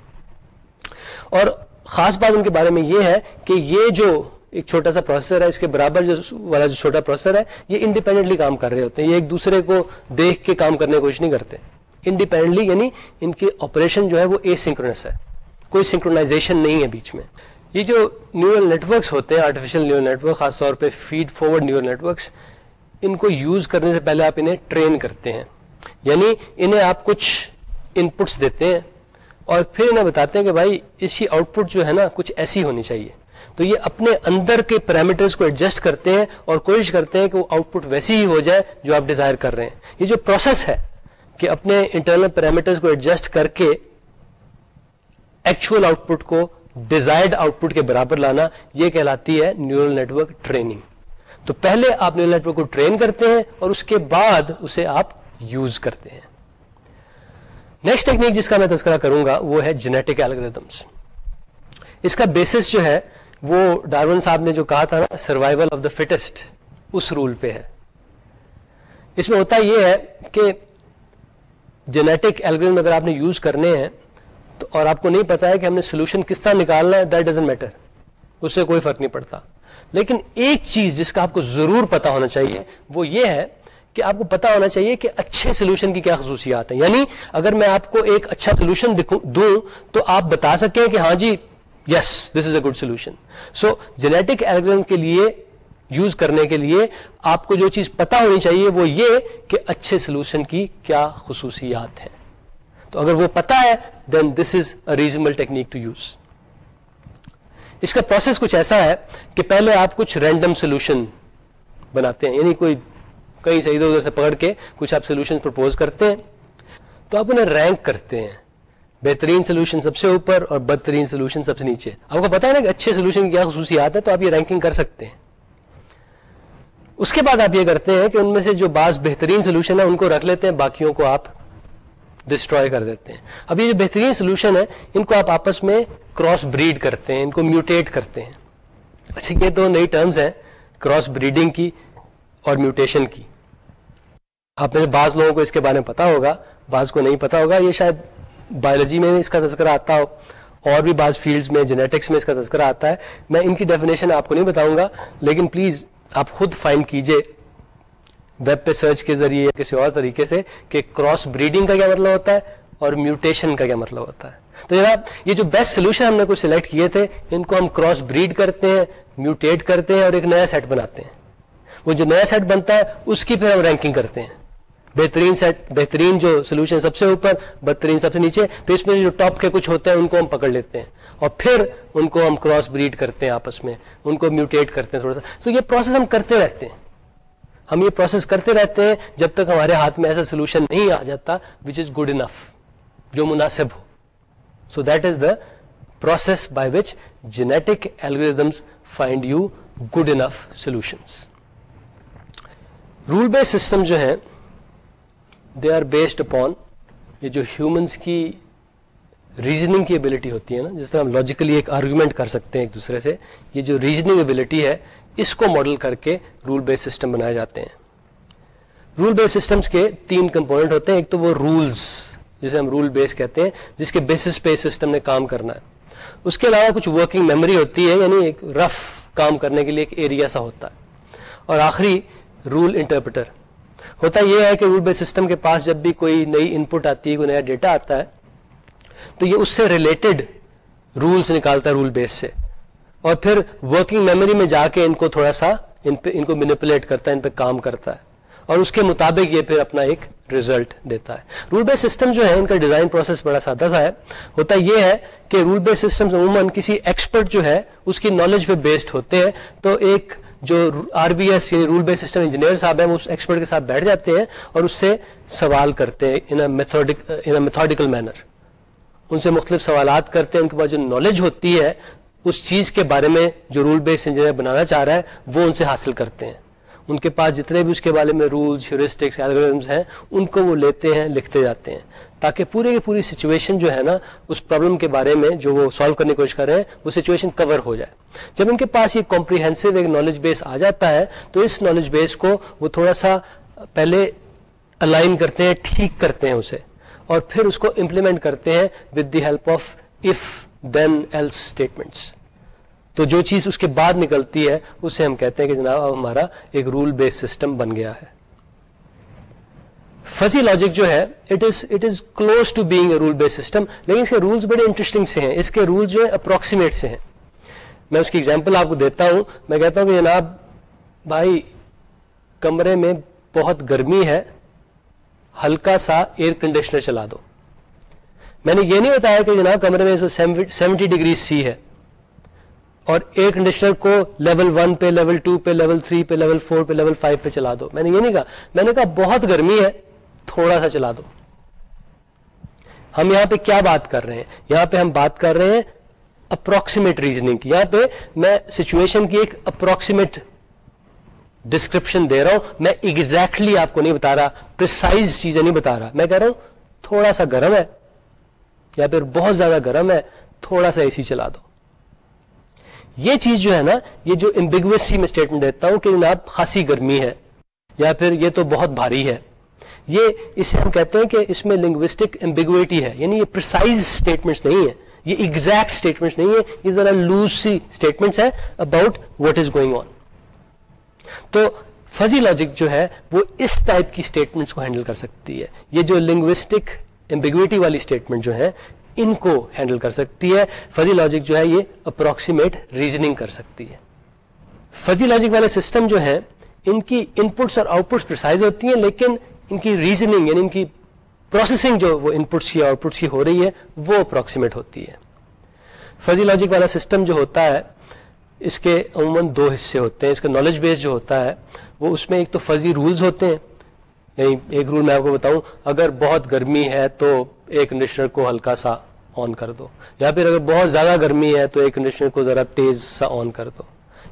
اور خاص بات ان کے بارے میں یہ ہے کہ یہ جو ایک چھوٹا سا پروسیسر ہے، اس کے برابر جو والا جو چھوٹا پروسیسر ہے، یہ انڈیپینڈنٹلی کام کر رہے ہوتے ہیں۔ یہ ایک دوسرے کو دیکھ کے کام کرنے کی کوشش نہیں کرتے۔ انڈیپینڈنٹلی یعنی ان کی آپریشن جو ہے وہ اے سنکرونس ہے۔ کوئی سنکرونازیشن نہیں ہے بیچ میں۔ یہ جو نیورل نیٹورکس ہوتے ہیں آرٹیفیشل نیورل نیٹورک خاص طور پہ فیڈ فارورڈ نیورل نیٹورکس ان کو یوز کرنے سے پہلے آپ انہیں ٹرین کرتے ہیں۔ یعنی انہیں آپ کچھ ان پٹس دیتے ہیں۔ اور پھر انہیں بتاتے ہیں کہ بھائی اس کی آؤٹ پٹ جو ہے نا کچھ ایسی ہونی چاہیے۔ تو یہ اپنے اندر کے پیرامیٹرز کو ایڈجسٹ کرتے ہیں اور کوشش کرتے ہیں کہ وہ آؤٹ پٹ ویسی ہی ہو جائے جو آپ ڈیزائر کر رہے ہیں۔ یہ جو پروسیس ہے کہ اپنے انٹرنل پیرامیٹرز کو ایڈجسٹ کر کے ایکچوئل آؤٹ پٹ کو ڈیزائرڈ آؤٹ پٹ کے برابر لانا یہ کہلاتی ہے نیورل نیٹورک ٹریننگ تو پہلے آپ نیورل نیٹورک کو ٹرین کرتے ہیں اور اس کے بعد اسے آپ یوز کرتے ہیں۔ نیکسٹ ٹیکنیک جس کا میں تذکرہ کروں گا وہ ہے جینیٹک الگریدمس اس کا بیسس جو ہے وہ ڈارون صاحب نے جو کہا تھا نا سروائول آف دا فٹسٹ اس رول پہ ہے. اس میں ہوتا یہ ہے کہ جینیٹک الگریزم اگر آپ نے یوز کرنے ہیں، تو اور آپ کو نہیں پتا ہے کہ ہم نے سولوشن کس طرح نکالنا ہے دیٹ ڈزنٹ میٹر اس سے کوئی فرق نہیں پڑتا. لیکن ایک چیز جس کا آپ کو ضرور پتا ہونا چاہیے، وہ یہ ہے کہ آپ کو پتا ہونا چاہیے کہ اچھے سولوشن کی کیا خصوصیات ہیں۔ یعنی اگر میں آپ کو ایک اچھا سولوشن دوں تو آپ بتا سکیں کہ ہاں جی yes this is a good solution so genetic algorithm کے لیے یوز کرنے کے لیے آپ کو جو چیز پتا ہونی چاہیے وہ یہ کہ اچھے سولوشن کی کیا خصوصیات ہیں۔ تو اگر وہ پتا ہے then this is a reasonable technique to use اس کا پروسیس کچھ ایسا ہے کہ پہلے آپ کچھ رینڈم سولوشن بناتے ہیں۔ یعنی کوئی کہیں سے ادھر ادھر سے پکڑ کے کچھ آپ سولوشن پرپوز کرتے ہیں۔ تو آپ انہیں رینک کرتے ہیں۔ بہترین سولوشن سب سے اوپر اور بدترین سولوشن سب سے نیچے۔ آپ کو پتا ہے نا کہ اچھے سولوشن کی کیا خصوصیات ہے تو آپ یہ رینکنگ کر سکتے ہیں۔ اس کے بعد آپ یہ کرتے ہیں کہ ان میں سے جو بعض بہترین سولوشن ہے ان کو رکھ لیتے ہیں، باقیوں کو آپ ڈسٹروائے کر دیتے ہیں۔ اب یہ جو بہترین سولوشن ہے ان کو آپ آپس میں کراس بریڈ کرتے ہیں، ان کو میوٹیٹ کرتے ہیں۔ اچھا یہ دو نئی ٹرمز ہیں کراس بریڈنگ کی اور میوٹیشن کی۔ آپ میں بعض لوگوں کو اس کے بارے میں پتا ہوگا، بعض کو نہیں پتا ہوگا، یہ شاید بایولوجی میں اس کا تذکرہ آتا ہو۔ اور بھی بعض فیلڈز میں جینیٹکس میں اس کا تذکرہ آتا ہے۔ میں ان کی ڈیفینیشن آپ کو نہیں بتاؤں گا، لیکن پلیز آپ خود فائنڈ کیجیے۔ ویب پہ سرچ کے ذریعے یا کسی اور طریقے سے کہ کراس بریڈنگ کا کیا مطلب ہوتا ہے اور میوٹیشن کا کیا مطلب ہوتا ہے۔ تو جناب، یہ جو بیسٹ سولوشن ہم نے کچھ سلیکٹ کیے تھے، ان کو ہم کراس بریڈ کرتے ہیں میوٹیٹ کرتے ہیں اور ایک نیا سیٹ بناتے ہیں۔ وہ جو نیا سیٹ بنتا ہے، اس کی پھر ہم رینکنگ کرتے ہیں۔ بہترین سیٹ بہترین جو سولوشن سب سے اوپر، بدترین سب سے نیچے، پھر اس میں جو ٹاپ کے کچھ ہوتے ہیں، ان کو ہم پکڑ لیتے ہیں۔ اور پھر ان کو ہم کراس بریڈ کرتے ہیں آپس میں، ان کو میوٹیٹ کرتے ہیں تھوڑا سا۔ سو یہ پروسیس ہم کرتے رہتے ہیں۔ ہم یہ پروسیس کرتے رہتے ہیں جب تک ہمارے ہاتھ میں ایسا سولوشن نہیں آ جاتا وچ از گڈ انف جو مناسب ہو۔ So that is the process by which genetic algorithms find you good enough solutions rule base system جو ہے دے آر بیسڈ اپون یہ جو ہیومنس کی ریزننگ کی ابلٹی ہوتی ہے نا، جس طرح ہم لاجیکلی ایک آرگومنٹ کر سکتے ہیں ایک دوسرے سے، یہ جو ریزننگ ابلٹی ہے، اس کو ماڈل کر کے رول بیس سسٹم بنائے جاتے ہیں۔ رول بیس سسٹمس کے تین کمپوننٹ ہوتے ہیں، ایک تو وہ رولز جسے ہم رول بیس کہتے ہیں، جس کے بیسس پہ سسٹم نے کام کرنا ہے۔ اس کے علاوہ کچھ ورکنگ میموری ہوتی ہے یعنی ایک رف کام کرنے کے لیے ایک ایریا سا ہوتا ہے۔ اور آخری رول انٹرپریٹر ہوتا یہ ہے کہ رول بیس سسٹم کے پاس جب بھی کوئی نئی ان پٹ آتی ہے، کوئی نیا ڈیٹا آتا ہے، تو یہ اس سے ریلیٹڈ رولس نکالتا ہے رول بیس سے۔ اور پھر ورکنگ میموری میں جا کے ان کو تھوڑا سا ان پہ، ان کو مینیپولیٹ کرتا ہے، ان پہ کام کرتا ہے۔ اور اس کے مطابق یہ پھر اپنا ایک ریزلٹ دیتا ہے۔ رول بیس سسٹم جو ہے، ان کا ڈیزائن پروسیس بڑا سادہ سا ہے۔ ہوتا یہ ہے کہ رول بیس سسٹم عموماً کسی ایکسپرٹ جو ہے، اس کی نالج پہ بیسڈ ہوتے ہیں۔ تو ایک جو آر بی ایس یعنی رول بیس سسٹم انجینئر صاحب ہیں، وہ اس ایکسپرٹ کے ساتھ بیٹھ جاتے ہیں اور اس سے سوال کرتے ہیں ان میتھوڈیکل مینر ان سے مختلف سوالات کرتے ہیں، ان کے پاس جو نالج ہوتی ہے، اس چیز کے بارے میں جو رول بیس انجینئر بنانا چاہ رہا ہے، وہ ان سے حاصل کرتے ہیں۔ ان کے پاس جتنے بھی اس کے بارے میں رولس ہیورسٹکس الگریزمس ہیں، ان کو وہ لیتے ہیں، لکھتے جاتے ہیں۔ تاکہ پوری کی پوری سچویشن جو ہے نا، اس پرابلم کے بارے میں جو وہ سالو کرنے کی کوشش کر رہے ہیں، وہ سچویشن کور ہو جائے۔ جب ان کے پاس یہ کمپریہنسو ایک نالج بیس آ جاتا ہے، تو اس نالج بیس کو وہ تھوڑا سا پہلے الائن کرتے ہیں، ٹھیک کرتے ہیں اسے۔ اور پھر اس کو امپلیمنٹ کرتے ہیں with the help of if then else statements تو جو چیز اس کے بعد نکلتی ہے، اسے ہم کہتے ہیں کہ جناب اب ہمارا ایک رول بیس سسٹم بن گیا ہے۔ فزی لاجک جو ہے it is it is close to being a rule base system لیکن اس کے رولس بڑے انٹرسٹنگ سے ہیں، اس کے رولس جو ہے اپروکسیمیٹ سے ہیں. میں اس کی ایگزامپل آپ کو دیتا ہوں، میں کہتا ہوں کہ جناب بھائی، کمرے میں بہت گرمی ہے، ہلکا سا ایئر کنڈیشنر چلا دو. میں نے یہ نہیں بتایا کہ جناب کمرے میں سیونٹی ڈگری سی ہے، اور ایئر کنڈیشنر کو لیول ون پہ لیول ٹو پہ لیول تھری پہ لیول فور پہ لیول فائیو پہ چلا دو. میں نے یہ نہیں کہا. میں نے کہا بہت گرمی ہے تھوڑا سا چلا دو۔ ہم یہاں پہ کیا بات کر رہے ہیں؟ یہاں پہ ہم بات کر رہے ہیں اپروکسیمیٹ ریزننگ کی۔ یہاں پہ میں سچویشن کی ایک اپروکسیمیٹ ڈسکرپشن دے رہا ہوں۔ میں ایگزیکٹلی آپ کو نہیں بتا رہا پرسائز چیزیں نہیں بتا رہا۔ میں کہہ رہا ہوں، تھوڑا سا گرم ہے، یا پھر بہت زیادہ گرم ہے، تھوڑا سا اے سی چلا دو۔ یہ چیز جو ہے نا، یہ جو امبیگوسی میں اسٹیٹمنٹ دیتا ہوں کہ جناب خاصی گرمی ہے، یا پھر یہ تو بہت بھاری ہے۔ یہ اسے ہم کہتے ہیں کہ اس میں لنگوسٹک امبیگوٹی ہے یعنی یہ پرسائز اسٹیٹمنٹس نہیں ہے یہ ایگزیکٹ اسٹیٹمنٹس نہیں ہے یہ ذرا لوز سی اسٹیٹمنٹس ہے about what is going on تو فزی لاجک جو ہے، وہ اس ٹائپ کی اسٹیٹمنٹس کو ہینڈل کر سکتی ہے۔ یہ جو لنگوسٹک امبیگوٹی والی اسٹیٹمنٹ جو ہے ان کو ہینڈل کر سکتی ہے۔ فزی لاجک جو ہے، یہ اپروکسیمیٹ ریزننگ کر سکتی ہے۔ فزی لاجک والے سسٹم جو ہے ان کی ان پٹس اور آؤٹ پٹس پرسائز ہوتی ہیں، لیکن ان کی ریزننگ یعنی ان کی پروسیسنگ جو وہ ان پٹس کی آؤٹ پٹس کی ہو رہی ہے، وہ اپروکسیمیٹ ہوتی ہے۔ فزی لاجک والا سسٹم جو ہوتا ہے، اس کے عموماً دو حصے ہوتے ہیں۔ اس کا نالج بیس جو ہوتا ہے، وہ اس میں ایک تو فضی رولز ہوتے ہیں۔ یعنی ایک رول میں آپ کو بتاؤں، اگر بہت گرمی ہے تو ایئر کنڈیشنر کو ہلکا سا آن کر دو۔ یا پھر اگر بہت زیادہ گرمی ہے تو ایئر کنڈیشنر کو ذرا تیز سا آن کر دو۔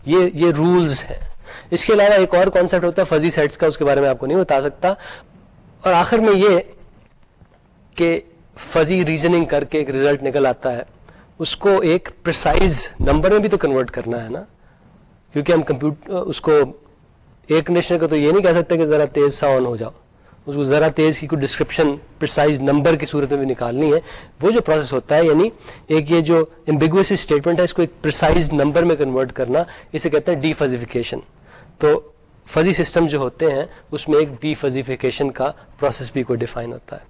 یہ یہ رولز ہیں۔ اس کے علاوہ ایک اور کانسیپٹ ہوتا ہے فضی سیٹس کا، اس کے بارے میں آپ کو نہیں بتا سکتا۔ اور آخر میں یہ کہ فضی ریزننگ کر کے ایک ریزلٹ نکل آتا ہے، اس کو ایک پرسائز نمبر میں بھی تو کنورٹ کرنا ہے نا؟ کیونکہ ہم کمپیوٹر اس کو ایئر کنڈیشنر کا تو یہ نہیں کہہ سکتے کہ ذرا تیز سا آن ہو جاؤ۔ اس کو ذرا تیز کی کوئی ڈسکرپشن پرسائز نمبر کی صورت میں بھی نکالنی ہے۔ وہ جو پروسیس ہوتا ہے یعنی ایک یہ جو امبیگوس اسٹیٹمنٹ ہے، اس کو ایک پرسائز نمبر میں کنورٹ کرنا، اسے کہتے ہیں ڈی فزیفیکیشن تو فزی سسٹم جو ہوتے ہیں، اس میں ایک ڈی فزیفیکیشن کا پروسیس بھی کوئی ڈیفائن ہوتا ہے۔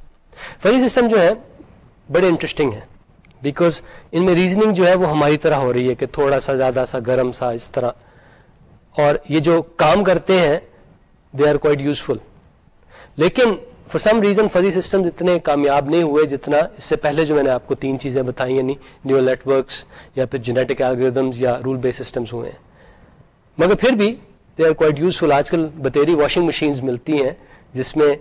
فزی سسٹم جو ہے، بڑے انٹرسٹنگ ہے۔ بیکاز ان میں ریزننگ جو ہے، وہ ہماری طرح ہو رہی ہے کہ تھوڑا سا، زیادہ سا، گرم سا، اس طرح۔ اور یہ جو کام کرتے ہیں دے آر کوائٹ یوزفل لیکن for some reason fuzzy system اتنے کامیاب نہیں ہوئے جتنا اس سے پہلے جو میں نے آپ کو تین چیزیں بتائی یعنی نیو نیٹورکس یا پھر جینیٹک الگریدمس یا رول بیس سسٹمس ہوئے۔ ہیں مگر پھر بھی دے آر کوائٹ یوزفل آج کل بتیری واشنگ مشینز ملتی ہیں جس میں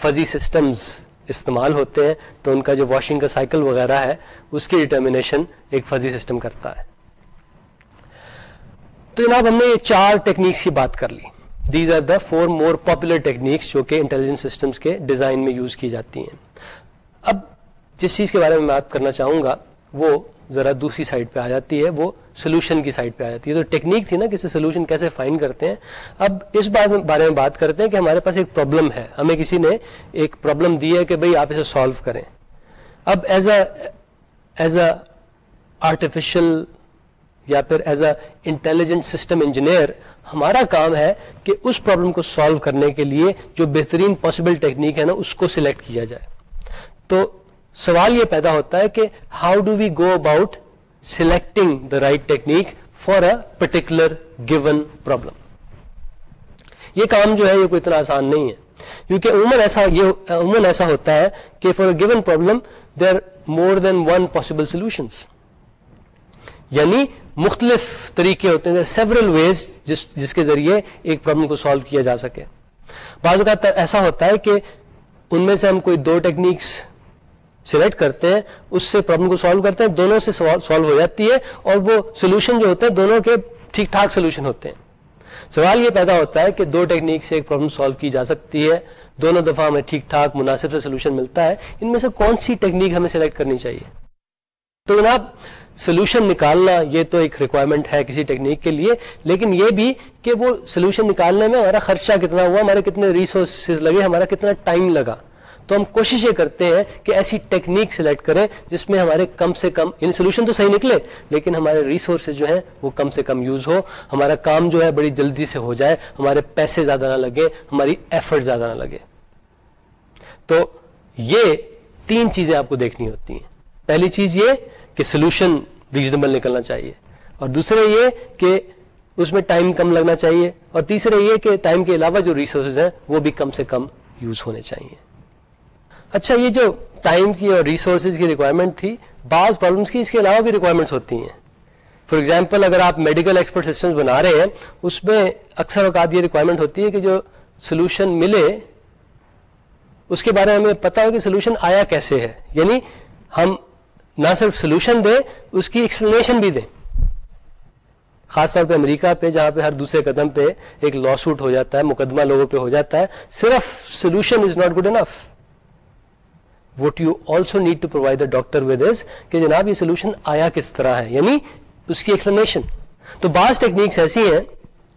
فضی سسٹمز استعمال ہوتے ہیں تو ان کا جو واشنگ کا سائیکل وغیرہ ہے، اس کی ڈٹرمنیشن ایک فضی سسٹم کرتا ہے۔ تو جناب، ہم نے یہ چار ٹیکنیکس کی بات کر لی۔ These are the four more popular techniques جو کہ انٹیلیجنس سسٹمس کے ڈیزائن میں یوز کی جاتی ہیں۔ اب جس چیز کے بارے میں بات کرنا چاہوں گا، وہ ذرا دوسری سائڈ پہ آ جاتی ہے، وہ سولوشن کی سائڈ پہ آ جاتی ہے۔ تو ٹیکنیک تھی نا کہ اسے سولوشن کیسے فائن کرتے ہیں۔ اب اس بات بارے میں بات کرتے ہیں کہ ہمارے پاس ایک پرابلم ہے۔ ہمیں کسی نے ایک پرابلم دی ہے کہ بھئی آپ اسے سالو کریں۔ اب as a as a artificial یا پھر as a intelligent system engineer ہمارا کام ہے کہ اس پرابلم کو سالو کرنے کے لیے جو بہترین پاسبل ٹیکنیک ہے نا، اس کو سلیکٹ کیا جائے۔ تو سوال یہ پیدا ہوتا ہے کہ how do we go about selecting the right technique for a particular given problem یہ کام جو ہے یہ کوئی اتنا آسان نہیں ہے۔ کیونکہ عموماً ایسا یہ عموماً ایسا ہوتا ہے کہ for a given problem there more than one possible solutions یعنی مختلف طریقے ہوتے ہیں۔ سیورل ویز جس جس کے ذریعے ایک پرابلم کو سالو کیا جا سکے۔ بعض اوقات ایسا ہوتا ہے کہ ان میں سے ہم کوئی دو ٹیکنیکس سلیکٹ کرتے ہیں، اس سے پرابلم کو سالو کرتے ہیں، دونوں سے سالو ہو جاتی ہے اور وہ سولوشن جو ہوتے ہیں، دونوں کے ٹھیک ٹھاک سولوشن ہوتے ہیں۔ سوال یہ پیدا ہوتا ہے کہ دو ٹیکنیک سے ایک پرابلم سالو کی جا سکتی ہے، دونوں دفعہ ہمیں ٹھیک ٹھاک مناسب سے سولوشن ملتا ہے۔ ان میں سے کون سی ٹیکنیک ہمیں سلیکٹ کرنی چاہیے؟ تو جناب سولوشن نکالنا یہ تو ایک ریکوائرمنٹ ہے کسی ٹیکنیک کے لیے، لیکن یہ بھی کہ وہ سولوشن نکالنے میں ہمارا خرچہ کتنا ہوا، ہمارے کتنے ریسورسز لگے، ہمارا کتنا ٹائم لگا۔ تو ہم کوشش یہ کرتے ہیں کہ ایسی ٹیکنیک سلیکٹ کریں جس میں ہمارے کم سے کم یعنی سولوشن تو صحیح نکلے، لیکن ہمارے ریسورسز جو ہیں وہ کم سے کم یوز ہو، ہمارا کام جو ہے بڑی جلدی سے ہو جائے، ہمارے پیسے زیادہ نہ لگے، ہماری ایفرٹ زیادہ نہ لگے۔ تو یہ تین چیزیں آپ کو دیکھنی ہوتی ہیں۔ پہلی چیز یہ کہ سولوشن ریزنبل نکلنا چاہیے، اور دوسرے یہ کہ اس میں ٹائم کم لگنا چاہیے، اور تیسرے یہ کہ ٹائم کے علاوہ جو ریسورسز ہیں وہ بھی کم سے کم یوز ہونے چاہیے۔ اچھا یہ جو ٹائم کی اور ریسورسز کی ریکوائرمنٹ تھی، بعض پرابلمس کی اس کے علاوہ بھی ریکوائرمنٹس ہوتی ہیں۔ فار ایگزامپل اگر آپ میڈیکل ایکسپرٹ سسٹم بنا رہے ہیں، اس میں اکثر اوقات یہ ریکوائرمنٹ ہوتی ہے کہ جو سولوشن ملے، اس کے بارے میں ہمیں پتا ہو کہ سولوشن آیا کیسے ہے۔ یعنی ہم نہ صرف سولوشن دیں، اس کی ایکسپلینیشن بھی دیں۔ خاص طور پہ امریکہ پہ، جہاں پہ ہر دوسرے قدم پہ ایک لا سوٹ ہو جاتا ہے، مقدمہ لوگوں پہ ہو جاتا ہے، صرف solution is not good enough what you also need to provide the doctor with as کہ جناب یہ سولوشن آیا کس طرح ہے؟ یعنی اس کی ایکسپلینیشن تو بعض ٹیکنیکس ایسی ہیں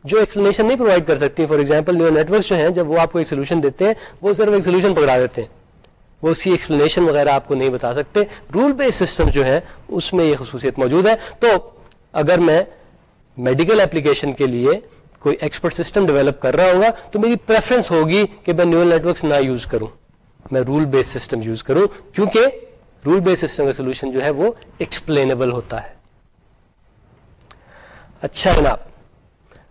جو ایکسپلینیشن نہیں پرووائڈ کر سکتی. فار ایگزامپل نیو نیٹورکس جو ہیں، جب وہ آپ کو ایک سولوشن دیتے ہیں، وہ صرف ایک سولوشن پکڑا دیتے ہیں. وہ اس کی ایکسپلینیشن وغیرہ آپ کو نہیں بتا سکتے. رول بیس سسٹم جو ہے اس میں یہ خصوصیت موجود ہے. تو اگر میں میڈیکل اپلیکیشن کے لیے کوئی ایکسپرٹ سسٹم ڈیولپ کر رہا ہوں گا تو میری پریفرنس ہوگی کہ میں نیورل نیٹورکس نہ یوز کروں. میں رول بیس سسٹم یوز کروں، کیونکہ رول بیس سسٹم کا سولوشن جو ہے وہ ایکسپلینبل ہوتا ہے۔ اچھا جناب،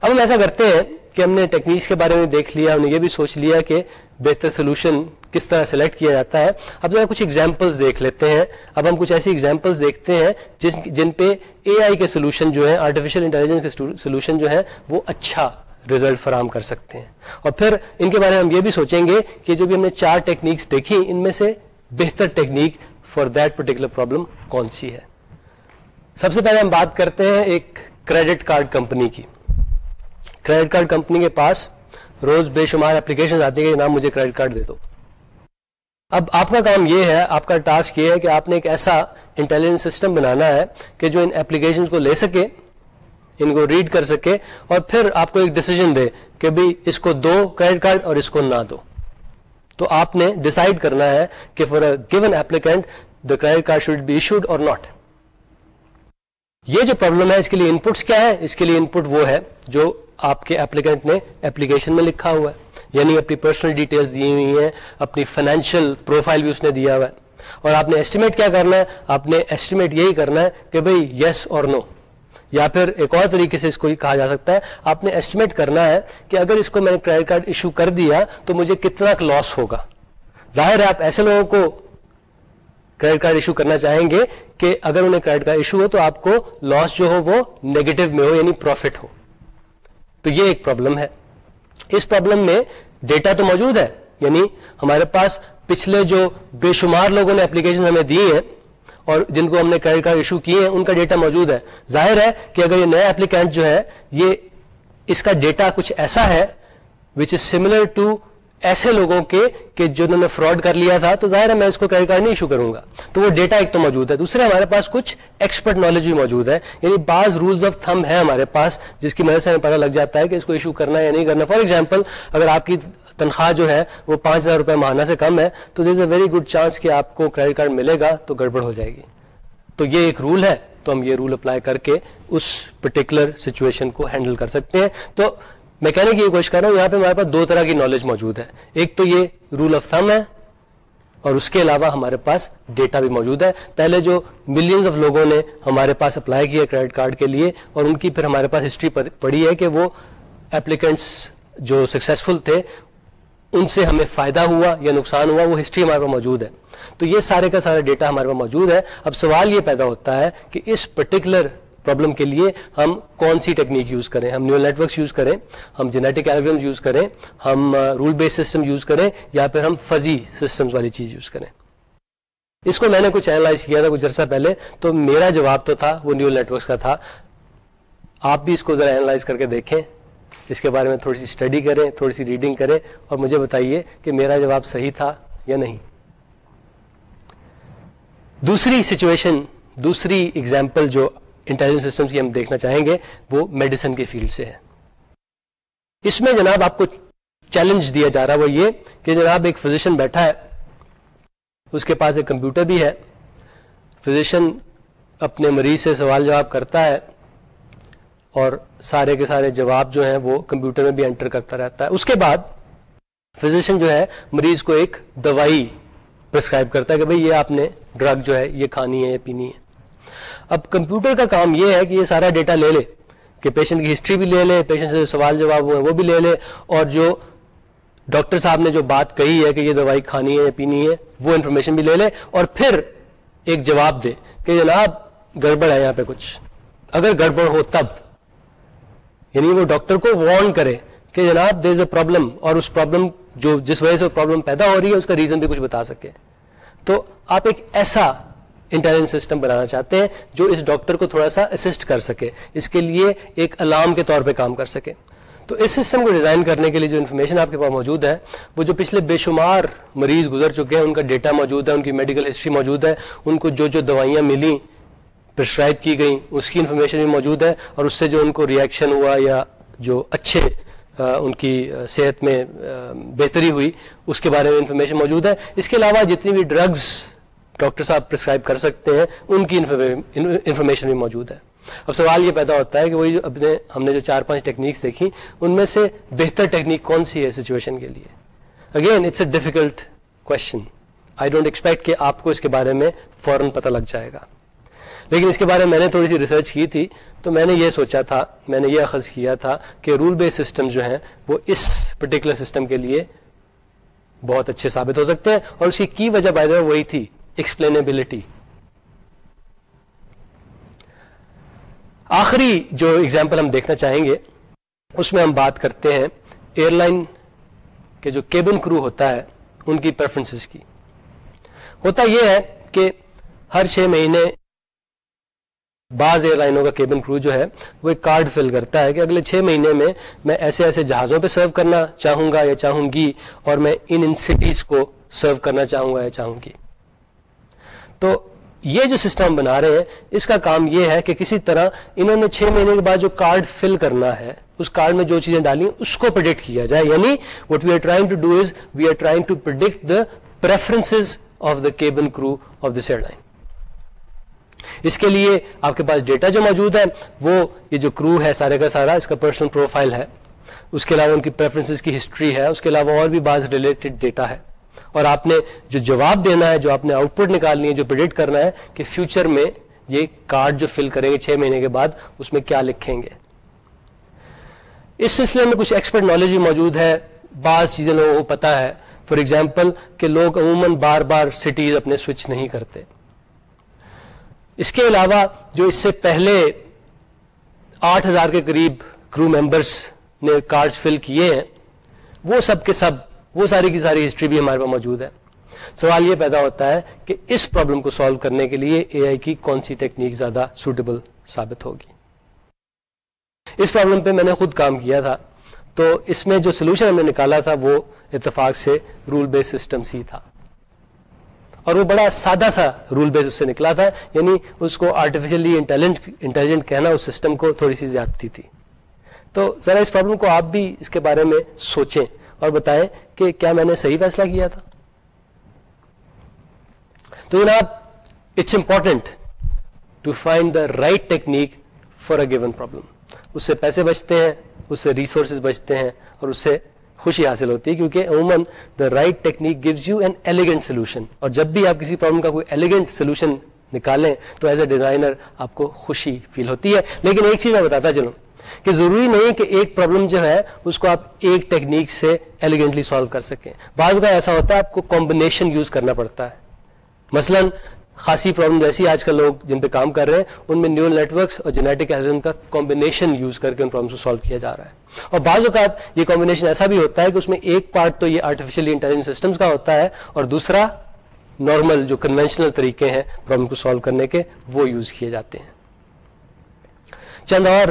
اب ہم ایسا کرتے ہیں کہ ہم نے ٹیکنیکس کے بارے میں دیکھ لیا، ہم نے یہ بھی سوچ لیا کہ بہتر سولوشن کس طرح سلیکٹ کیا جاتا ہے۔ اب ذرا کچھ ایگزامپلس دیکھ لیتے ہیں۔ اب ہم کچھ ایسی ایگزامپلس دیکھتے ہیں جس، جن پہ اے آئی کے سولوشن جو ہے آرٹیفیشیل انٹیلیجنس کے سولوشن جو ہے وہ اچھا ریزلٹ فراہم کر سکتے ہیں۔ اور پھر ان کے بارے میں ہم یہ بھی سوچیں گے کہ جو بھی ہم نے چار ٹیکنیکس دیکھی، ان میں سے بہتر technique for that particular problem کون سی ہے؟ سب سے پہلے ہم بات کرتے ہیں ایک کریڈٹ کارڈ کمپنی کی۔ کریڈٹ کارڈ کمپنی کے پاس روز بے شمار اپلیکیشن آتی ہے کہ نام مجھے کریڈٹ کارڈ دے دو۔ اب آپ کا کام یہ ہے، آپ کا ٹاسک یہ ہے کہ آپ نے ایک ایسا انٹیلیجنس سسٹم بنانا ہے کہ جو ان ایپلیکیشن کو لے سکے۔ ان کو ریڈ کر سکے اور پھر آپ کو ایک ڈسیزن دے کہ بھی اس کو دو کریڈٹ کارڈ اور اس کو نہ دو۔ تو آپ نے ڈسائڈ کرنا ہے کہ for a given applicant the credit card should be issued اور ناٹ یہ جو پرابلم ہے، اس کے لیے انپٹس کیا ہے؟ اس کے لیے انپٹ وہ ہے جو آپ کے ایپلیکینٹ نے ایپلیکیشن میں لکھا ہوا ہے۔ یعنی اپنی پرسنل ڈیٹیلز دی ہوئی ہیں، اپنی فائنینشیل پروفائل بھی اس نے دیا ہوا ہے۔ اور آپ نے ایسٹیمیٹ کیا کرنا ہے؟ آپ نے ایسٹیمیٹ یہی کرنا ہے کہ بھئی یس اور نو یا پھر ایک اور طریقے سے اس کو کہا جا سکتا ہے، آپ نے ایسٹیمیٹ کرنا ہے کہ اگر اس کو میں نے کریڈٹ کارڈ ایشو کر دیا تو مجھے کتنا لاس ہوگا۔ ظاہر ہے آپ ایسے لوگوں کو کریڈٹ کارڈ ایشو کرنا چاہیں گے کہ اگر انہیں کریڈٹ کارڈ ایشو ہو تو آپ کو لاس جو ہو وہ نیگیٹو میں ہو یعنی پروفٹ ہو۔ تو یہ ایک پرابلم ہے۔ اس پرابلم میں ڈیٹا تو موجود ہے یعنی ہمارے پاس پچھلے جو بے شمار لوگوں نے اپلیکیشن ہمیں دی ہیں اور جن کو ہم نے کریڈٹ کارڈ ایشو کیے ہیں، ان کا ڈیٹا موجود ہے۔ ظاہر ہے کہ اگر یہ نیا اپلیکینٹ جو ہے، یہ اس کا ڈیٹا کچھ ایسا ہے وچ از سملر ٹو ایسے لوگوں کے، کہ جنہوں نے فراڈ کر لیا تھا، تو ظاہر ہے میں اس کو کریڈٹ کارڈ نہیں ایشو کروں گا۔ تو وہ ڈیٹا ایک تو موجود ہے۔ دوسرے، ہمارے پاس کچھ ایکسپرٹ نالج بھی موجود ہے۔ یعنی بعض رولز آف تھم ہے ہمارے پاس، جس کی مدد سے ہمیں پتا لگ جاتا ہے کہ اس کو ایشو کرنا یا نہیں کرنا۔ فار ایگزامپل اگر آپ کی تنخواہ جو ہے وہ پانچ ہزار روپے ماہانہ سے کم ہے، تو there is a very good chance کہ آپ کو کریڈٹ کارڈ ملے گا تو گڑبڑ ہو جائے گی۔ تو یہ ایک رول ہے، تو ہم یہ رول اپلائی کر کے اس پرٹیکولر سچویشن کو ہینڈل کر سکتے ہیں۔ تو میں کہنے کی یہ کوشش کر رہا ہوں، یہاں پہ ہمارے پاس دو طرح کی نالج موجود ہے۔ ایک تو یہ رول آف تھم ہے، اور اس کے علاوہ ہمارے پاس ڈیٹا بھی موجود ہے۔ پہلے جو ملینز آف لوگوں نے ہمارے پاس اپلائی کیا کریڈٹ کارڈ کے لیے، اور ان کی پھر ہمارے پاس ہسٹری پڑی ہے کہ وہ اپلیکینٹس جو سکسیزفل تھے ان سے ہمیں فائدہ ہوا یا نقصان ہوا وہ ہسٹری ہمارے پاس موجود ہے۔ تو یہ سارے کا سارا ڈیٹا ہمارے پاس موجود ہے۔ اب سوال یہ پیدا ہوتا ہے کہ اس پرٹیکولر پرابلم کے لیے ہم کون سی ٹیکنیک یوز کریں؟ ہم نیول نیٹورکس یوز کریں؟ ہم جینیٹک ایلگرام یوز کریں؟ ہم رول بیس سسٹم یوز کریں؟ یا پھر ہم فضی سسٹم والی چیز یوز کریں؟ اس کو میں نے کچھ اینالائز کیا تھا کچھ عرصہ پہلے، تو میرا جواب تو تھا وہ نیول نیٹورکس کا تھا۔ آپ بھی اس کو ذرا اینالائز کر کے دیکھیں۔ اس کے بارے میں تھوڑی سی اسٹڈی کریں، تھوڑی سی ریڈنگ کریں اور مجھے بتائیے کہ میرا جواب صحیح تھا یا نہیں۔ دوسری سچویشن دوسری اگزامپل جو انٹیلیجنس سسٹم کی ہم دیکھنا چاہیں گے، وہ میڈیسن کے فیلڈ سے ہے۔ اس میں جناب آپ کو چیلنج دیا جا رہا وہ یہ کہ جناب ایک فزیشن بیٹھا ہے، اس کے پاس ایک کمپیوٹر بھی ہے۔ فزیشن اپنے مریض سے سوال جواب کرتا ہے اور سارے کے سارے جواب جو ہیں وہ کمپیوٹر میں بھی انٹر کرتا رہتا ہے۔ اس کے بعد فزیشن جو ہے، مریض کو ایک دوائی پرسکرائب کرتا ہے کہ بھئی یہ آپ نے ڈرگ جو ہے، یہ کھانی ہے یا پینی ہے۔ اب کمپیوٹر کا کام یہ ہے کہ یہ سارا ڈیٹا لے لے، کہ پیشنٹ کی ہسٹری بھی لے لے پیشنٹ سے سوال جواب ہوئے وہ بھی لے لے۔ اور جو ڈاکٹر صاحب نے جو بات کہی ہے کہ یہ دوائی کھانی ہے یا پینی ہے، وہ انفارمیشن بھی لے لے اور پھر ایک جواب دے کہ جناب گڑبڑ ہے یہاں پہ کچھ۔ اگر گڑبڑ ہو تب یعنی وہ ڈاکٹر کو وارن کرے کہ جناب دیر از اے پرابلم اور اس پرابلم جو جس وجہ سے پرابلم پیدا ہو رہی ہے اس کا ریزن بھی کچھ بتا سکے۔ تو آپ ایک ایسا انٹیلیجنس سسٹم بنانا چاہتے ہیں جو اس ڈاکٹر کو تھوڑا سا اسسٹ کر سکے، اس کے لیے ایک الارم کے طور پہ کام کر سکے۔ تو اس سسٹم کو ڈیزائن کرنے کے لیے جو انفارمیشن آپ کے پاس موجود ہے، وہ جو پچھلے بے شمار مریض گزر چکے ہیں، ان کا ڈیٹا موجود ہے، ان کی میڈیکل ہسٹری موجود ہے، ان کو جو جو دوائیاں ملی پرسکرائب کی گئیں، اس کی انفارمیشن بھی موجود ہے اور اس سے جو ان کو ریئیکشن ہوا یا جو اچھے ان کی صحت میں بہتری ہوئی، اس کے بارے میں انفارمیشن موجود ہے۔ اس کے علاوہ جتنی بھی ڈرگز ڈاکٹر صاحب پرسکرائب کر سکتے ہیں، ان کی انفارمیشن بھی موجود ہے۔ اب سوال یہ پیدا ہوتا ہے کہ وہی اپنے، ہم نے جو چار پانچ ٹیکنیکس دیکھی، ان میں سے بہتر ٹیکنیک کون سی ہے سچویشن کے لیے؟ Again it's a difficult question I don't expect کہ آپ کو اس کے بارے میں فوراً پتہ لگ جائے گا۔ لیکن اس کے بارے میں میں نے تھوڑی سی ریسرچ کی تھی، تو میں نے یہ سوچا تھا، میں نے یہ اخذ کیا تھا کہ رول بیس سسٹم جو ہیں، وہ اس پرٹیکولر سسٹم کے لیے بہت اچھے ثابت ہو سکتے ہیں۔ اور اس کی کی وجہ بائی وہی تھی ایکسپلینبلٹی آخری جو ایگزامپل ہم دیکھنا چاہیں گے، اس میں ہم بات کرتے ہیں ایئر لائن کے جو کیبن کرو ہوتا ہے، ان کی پریفرنسز کی۔ ہوتا یہ ہے کہ ہر چھ مہینے بعض ایئر لائنوں کا کیبن کرو جو ہے وہ ایک کارڈ فل کرتا ہے کہ اگلے چھ مہینے میں میں ایسے ایسے جہازوں پہ سرو کرنا چاہوں گا یا چاہوں گی اور میں ان ان سٹیز کو سرو کرنا چاہوں گا یا چاہوں گی۔ تو یہ جو سسٹم بنا رہے ہیں، اس کا کام یہ ہے کہ کسی طرح انہوں نے چھ مہینے کے بعد جو کارڈ فل کرنا ہے، اس کارڈ میں جو چیزیں ڈالی اس کو پرڈکٹ کیا جائے۔ یعنی what we are trying to do is we are trying to predict the preference of the cabin crew of this airline اس کے لیے آپ کے پاس ڈیٹا جو موجود ہے وہ یہ جو کرو ہے سارے کا سارا، اس کا پرسنل پروفائل ہے۔ اس کے علاوہ ان کی پریفرنسز کی ہسٹری ہے۔ اس کے علاوہ اور بھی بعض ریلیٹڈ ڈیٹا ہے۔ اور آپ نے جو جواب دینا ہے، جو آپ نے آؤٹ پٹ نکالنی ہے، جو پرڈکٹ کرنا ہے کہ فیوچر میں یہ کارڈ جو فل کریں گے چھ مہینے کے بعد، اس میں کیا لکھیں گے۔ اس سلسلے میں کچھ ایکسپرٹ نالج بھی موجود ہے۔ بعض چیزیں لوگوں کو پتا ہے۔ فار ایگزامپل کہ لوگ عموماً بار بار سٹیز اپنے سوئچ نہیں کرتے۔ اس کے علاوہ جو اس سے پہلے آٹھ ہزار کے قریب کرو ممبرس نے کارڈ فل کیے ہیں، وہ سب کے سب، وہ ساری کی ساری ہسٹری بھی ہمارے پاس موجود ہے۔ سوال یہ پیدا ہوتا ہے کہ اس پرابلم کو سالو کرنے کے لیے اے آئی کی کون سی ٹیکنیک زیادہ سوٹیبل ثابت ہوگی؟ اس پرابلم پہ میں نے خود کام کیا تھا، تو اس میں جو سولوشن ہم نے نکالا تھا وہ اتفاق سے رول بیس سسٹم ہی تھا۔ اور وہ بڑا سادہ سا رول بیس اس سے نکلا تھا یعنی اس کو آرٹیفیشلی انٹیلیجنٹ کہنا اس سسٹم کو تھوڑی سی زیادتی تھی۔ تو ذرا اس پرابلم کو آپ بھی اس کے بارے میں سوچیں اور بتائیں کہ کیا میں نے صحیح فیصلہ کیا تھا۔ تو جناب it's important to find the right technique for a given problem اس سے پیسے بچتے ہیں، اس سے ریسورسز بچتے ہیں اور اس سے خوشی حاصل ہوتی ہے کیونکہ عموماً the right technique gives you an elegant solution اور جب بھی آپ کسی پرابلم کا کوئی ایلیگنٹ سولوشن نکالیں تو ایز اے ڈیزائنر آپ کو خوشی فیل ہوتی ہے. لیکن ایک چیز میں بتاتا چلوں کہ ضروری نہیں کہ ایک پرابلم جو ہے اس کو آپ ایک ٹیکنیک سے ایلیگنٹلی سالو کر سکیں. بعض کا ایسا ہوتا ہے آپ کو کمبینیشن یوز کرنا پڑتا ہے. مثلا خاصی پرابلم جیسی آج کل لوگ جن پہ کام کر رہے ہیں، ان میں نیورل نیٹورکس اور جینیٹک ایلزم کا کمبینیشن یوز کر کے ان پرابلم کو سالو کیا جا رہا ہے۔ اور بعض اوقات یہ کمبینیشن ایسا بھی ہوتا ہے کہ اس میں ایک پارٹ تو یہ آرٹیفیشل انٹیلیجنس سسٹمس کا ہوتا ہے اور دوسرا نارمل جو کنوینشنل طریقے ہیں پرابلم کو سالو کرنے کے وہ یوز کیے جاتے ہیں۔ چند اور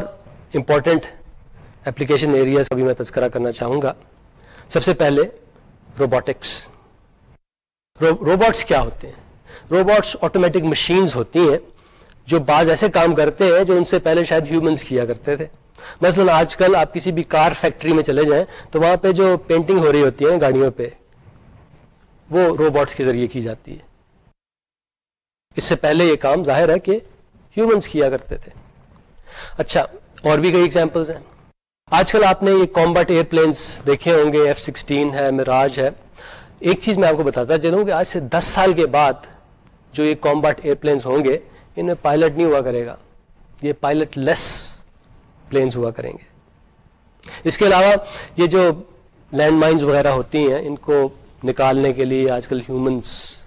امپورٹنٹ اپلیکیشن ایریاز کا بھی میں تذکرہ کرنا چاہوں گا۔ سب سے پہلے روبوٹکس روبوٹس کیا ہوتے ہیں؟ روبوٹس آٹومیٹک مشینز ہوتی ہیں جو بعض ایسے کام کرتے ہیں جو ان سے پہلے شاید ہیومنس کیا کرتے تھے۔ مثلا آج کل آپ کسی بھی کار فیکٹری میں چلے جائیں تو وہاں پہ جو پینٹنگ ہو رہی ہوتی ہے گاڑیوں پہ، وہ روبوٹس کے ذریعے کی جاتی ہے۔ اس سے پہلے یہ کام ظاہر ہے کہ ہیومنس کیا کرتے تھے۔ اچھا اور بھی کئی ایگزامپلس ہیں۔ آج کل آپ نے یہ کامبٹ ایئر پلینس دیکھے ہوں گے ایف سکسٹین ہے مراج ہے۔ ایک چیز میں آپ کو بتاتا چلوں کہ آج سے دس سال کے بعد جو یہ کامبٹ ایئر پلینس ہوں گے، ان میں پائلٹ نہیں ہوا کرے گا۔ یہ پائلٹ لیس پلینس ہوا کریں گے۔ اس کے علاوہ یہ جو لینڈ مائنز وغیرہ ہوتی ہیں، ان کو نکالنے کے لیے آج کل ہیومنس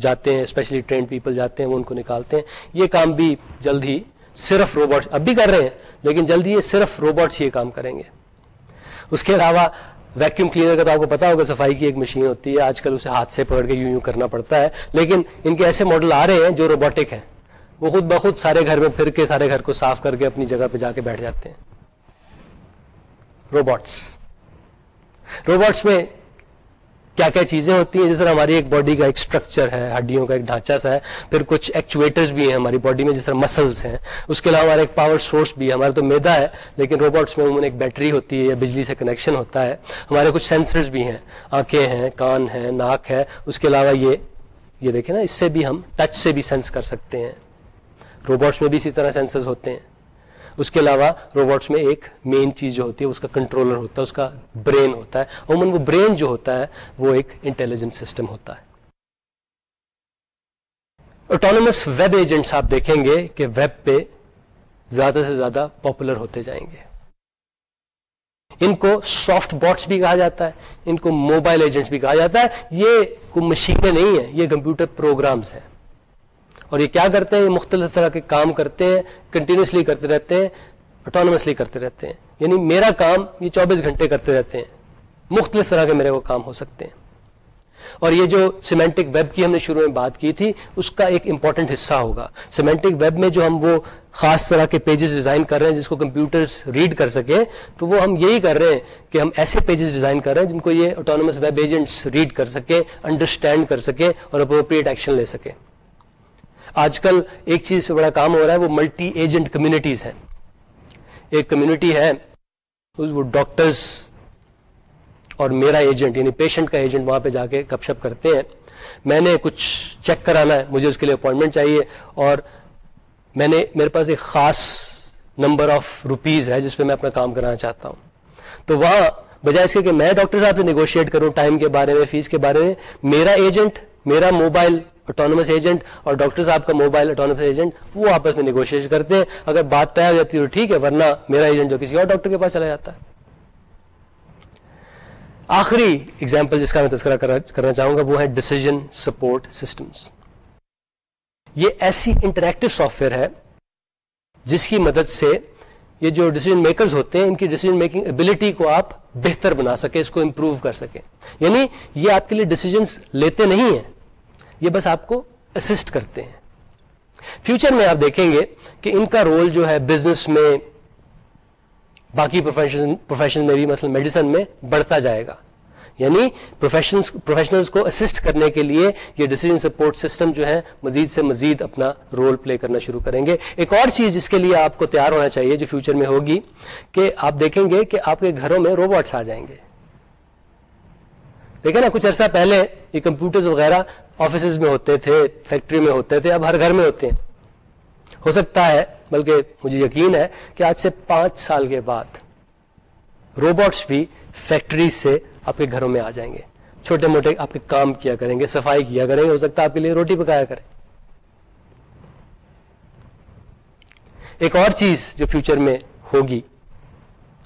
جاتے ہیں اسپیشلی ٹرینڈ پیپل جاتے ہیں، وہ ان کو نکالتے ہیں۔ یہ کام بھی جلد ہی صرف روبوٹ اب بھی کر رہے ہیں، لیکن جلد ہی یہ صرف روبوٹس یہ کام کریں گے۔ اس کے علاوہ ویکیوم کلینر کا تو آپ کو پتا ہوگا، صفائی کی ایک مشین ہوتی ہے، آج کل اسے ہاتھ سے پکڑ کے یوں یوں کرنا پڑتا ہے۔ لیکن ان کے ایسے ماڈل آ رہے ہیں جو روبوٹک ہیں۔ وہ خود بخود سارے گھر میں پھر کے سارے گھر کو صاف کر کے اپنی جگہ پہ جا کے بیٹھ جاتے ہیں۔ روبوٹس روبوٹس میں کیا کیا چیزیں ہوتی ہیں؟ جس طرح ہماری ایک باڈی کا ایک اسٹرکچر ہے، ہڈیوں کا ایک ڈھانچہ سا ہے، پھر کچھ ایکچویٹرز بھی ہیں ہماری باڈی میں جس طرح مسلس ہیں۔ اس کے علاوہ ہمارا ایک پاور سورس بھی ہے۔ ہمارا تو میدا ہے، لیکن روبوٹس میں عموماً ایک بیٹری ہوتی ہے یا بجلی سے کنیکشن ہوتا ہے۔ ہمارے کچھ سینسرز بھی ہیں، آنکھیں ہیں، کان ہیں ناک ہے۔ اس کے علاوہ یہ یہ دیکھیں نا، اس سے بھی ہم ٹچ سے بھی سینس کر سکتے ہیں۔ روبوٹس میں بھی اسی طرح سینسرز ہوتے ہیں۔ اس کے علاوہ روبوٹس میں ایک مین چیز جو ہوتی ہے، اس کا کنٹرولر ہوتا ہے، اس کا برین ہوتا ہے۔ عموماً وہ برین جو ہوتا ہے، وہ ایک انٹیلیجنٹ سسٹم ہوتا ہے۔ آٹونومس ویب ایجنٹس آپ دیکھیں گے کہ ویب پہ زیادہ سے زیادہ پاپولر ہوتے جائیں گے۔ ان کو سافٹ باٹس بھی کہا جاتا ہے، ان کو موبائل ایجنٹس بھی کہا جاتا ہے۔ یہ کوئی مشینیں نہیں ہیں، یہ کمپیوٹر پروگرامز ہیں۔ اور یہ کیا کرتے ہیں؟ یہ مختلف طرح کے کام کرتے ہیں کنٹینیوسلی کرتے رہتے ہیں اٹانومسلی کرتے رہتے ہیں۔ یعنی میرا کام یہ چوبیس گھنٹے کرتے رہتے ہیں۔ مختلف طرح کے میرے وہ کام ہو سکتے ہیں۔ اور یہ جو سیمینٹک ویب کی ہم نے شروع میں بات کی تھی، اس کا ایک امپورٹنٹ حصہ ہوگا۔ سیمینٹک ویب میں جو ہم وہ خاص طرح کے پیجز ڈیزائن کر رہے ہیں، جس کو کمپیوٹرز ریڈ کر سکیں، تو وہ ہم یہی کر رہے ہیں کہ ہم ایسے پیجز ڈیزائن کر رہے ہیں، جن کو یہ آٹونومس ویب ایجنٹس ریڈ کر سکیں انڈرسٹینڈ کر سکیں اور اپروپریٹ ایکشن لے سکیں۔ آج کل ایک چیز پہ بڑا کام ہو رہا ہے، وہ ملٹی ایجنٹ کمیونٹیز ہیں۔ ایک کمیونٹی ہے وہ ڈاکٹرز اور میرا ایجنٹ یعنی پیشنٹ کا ایجنٹ وہاں پہ جا کے گپ شپ کرتے ہیں۔ میں نے کچھ چیک کرانا ہے، مجھے اس کے لیے اپوائنٹمنٹ چاہیے۔ اور میں نے، میرے پاس ایک خاص نمبر آف روپیز ہے، جس پہ میں اپنا کام کرانا چاہتا ہوں۔ تو وہاں، بجائے اس کے کہ میں ڈاکٹر صاحب سے نیگوشیٹ کروں ٹائم کے بارے میں فیس کے بارے میں، میرا ایجنٹ میرا موبائل اٹانومس ایجنٹ اور ڈاکٹر صاحب کا موبائل اٹانومس ایجنٹ وہ آپس میں نیگوشیٹ کرتے ہیں۔ اگر بات طے ہو جاتی ہے تو ٹھیک ہے، ورنہ میرا ایجنٹ جو کسی اور ڈاکٹر کے پاس چلا جاتا ہے۔ آخری اگزامپل جس کا میں تذکرہ کرنا چاہوں گا وہ ہے ڈسیزن سپورٹ سسٹمس یہ ایسی انٹریکٹو سافٹ ویئر ہے جس کی مدد سے یہ جو ڈیسیزن میکرز ہوتے ہیں، ان کی ڈیسیزن میکنگ ابلٹی کو آپ بہتر بنا سکیں، اس کو امپروو کر سکیں۔ یعنی یہ آپ کے لیے ڈیسیجنس لیتے نہیں ہیں۔ یہ بس آپ کو اسسٹ کرتے ہیں۔ فیوچر میں آپ دیکھیں گے کہ ان کا رول جو ہے بزنس میں، باقی پروفیشن میں بھی، مثلا میڈیسن میں بڑھتا جائے گا۔ یعنی پروفیشنلز کو اسسٹ کرنے کے لیے یہ ڈیسیجن سپورٹ سسٹم جو ہے مزید سے مزید اپنا رول پلے کرنا شروع کریں گے۔ ایک اور چیز جس کے لیے آپ کو تیار ہونا چاہیے جو فیوچر میں ہوگی کہ آپ دیکھیں گے کہ آپ کے گھروں میں روبوٹس آ جائیں گے۔ دیکھیں نا، کچھ عرصہ پہلے یہ کمپیوٹرز وغیرہ آفیسز میں ہوتے تھے، فیکٹری میں ہوتے تھے، اب ہر گھر میں ہوتے ہیں۔ ہو سکتا ہے، بلکہ مجھے یقین ہے کہ آج سے پانچ سال کے بعد روبوٹس بھی فیکٹری سے آپ کے گھروں میں آ جائیں گے۔ چھوٹے موٹے آپ کے کام کیا کریں گے، صفائی کیا کریں گے، ہو سکتا ہے آپ کے لیے روٹی پکایا کریں۔ ایک اور چیز جو فیوچر میں ہوگی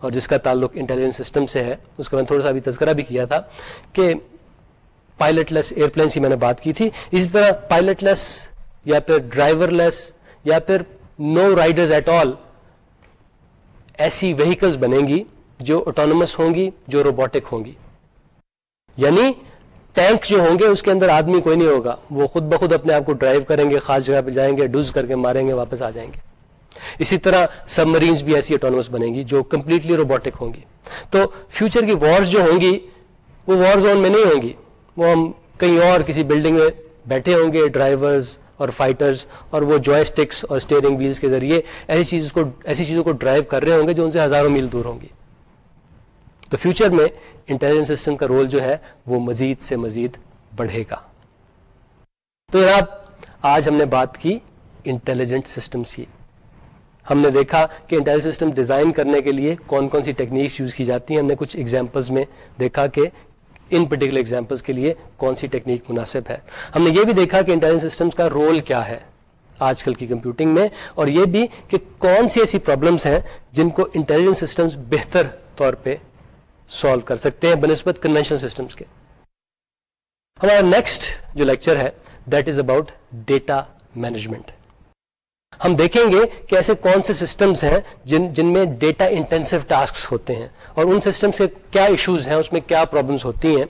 اور جس کا تعلق انٹیلیجنس سسٹم سے ہے، اس کا میں تھوڑا سا بھی تذکرہ بھی کیا تھا کہ پائلٹ لیس ایئرپلین کی میں نے بات کی تھی۔ اسی طرح پائلٹ لیس یا پھر ڈرائیور لیس یا پھر نو رائڈرز ایٹ آل ایسی وہیکلز بنیں گی جو اٹانومس ہوں گی، جو روبوٹک ہوں گی۔ یعنی ٹینک جو ہوں گے، اس کے اندر آدمی کوئی نہیں ہوگا۔ وہ خود بخود اپنے آپ کو ڈرائیو کریں گے، خاص جگہ پہ جائیں گے ڈوز کر کے ماریں گے، واپس آ جائیں گے۔ اسی طرح سب مرینس بھی ایسی اٹانومس بنے گی جو کمپلیٹلی روبوٹک ہوں گی۔ تو فیوچر کی وارز جو ہوں گی، وہ وار زون میں نہیں ہوں گی۔ وہ ہم کہیں اور کسی بلڈنگ میں بیٹھے ہوں گے ڈرائیورز اور فائٹرز اور وہ جوائسٹکس اور اسٹیئرنگ ویلز کے ذریعے ایسی چیز کو ایسی چیزوں کو ڈرائیو کر رہے ہوں گے جو ان سے ہزاروں میل دور ہوں گی۔ تو فیوچر میں انٹیلیجنس سسٹم کا رول جو ہے، وہ مزید سے مزید بڑھے گا۔ تو جناب آج ہم نے بات کی انٹیلیجنٹ سسٹمس کی۔ ہم نے دیکھا کہ انٹیلیجنس سسٹم ڈیزائن کرنے کے لیے کون کون سی ٹیکنیکس یوز کی جاتی ہیں۔ ہم نے کچھ ایگزامپلس میں دیکھا کہ ان پرٹیکولر ایگزامپلس کے لیے کون سی ٹیکنیک مناسب ہے۔ ہم نے یہ بھی دیکھا کہ انٹیلیجنس سسٹمس کا رول کیا ہے آج کل کی کمپیوٹنگ میں، اور یہ بھی کہ کون سی ایسی پرابلمس ہیں جن کو انٹیلیجنس سسٹمس بہتر طور پہ سالو کر سکتے ہیں بنسبت کنوینشنل سسٹمس کے۔ ہمارا نیکسٹ جو لیکچر ہے that is about data management ہم دیکھیں گے کہ ایسے کون سے سسٹمز ہیں جن جن میں ڈیٹا انٹینسو ٹاسک ہوتے ہیں اور ان سسٹمس کے کیا ایشوز ہیں، اس میں کیا پرابلمس ہوتی ہیں۔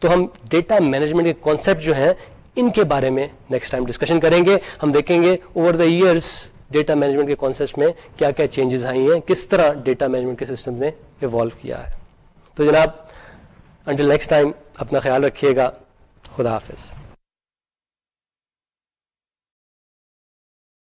تو ہم ڈیٹا مینجمنٹ کے کانسیپٹ جو ہیں، ان کے بارے میں نیکسٹ ٹائم ڈسکشن کریں گے۔ ہم دیکھیں گے over the years data management کے کانسیپٹ میں کیا کیا چینجز آئی ہیں، کس طرح ڈیٹا مینجمنٹ کے سسٹم نے ایوالو کیا ہے۔ تو جناب انٹل نیکسٹ ٹائم اپنا خیال رکھیے گا۔ خدا حافظ۔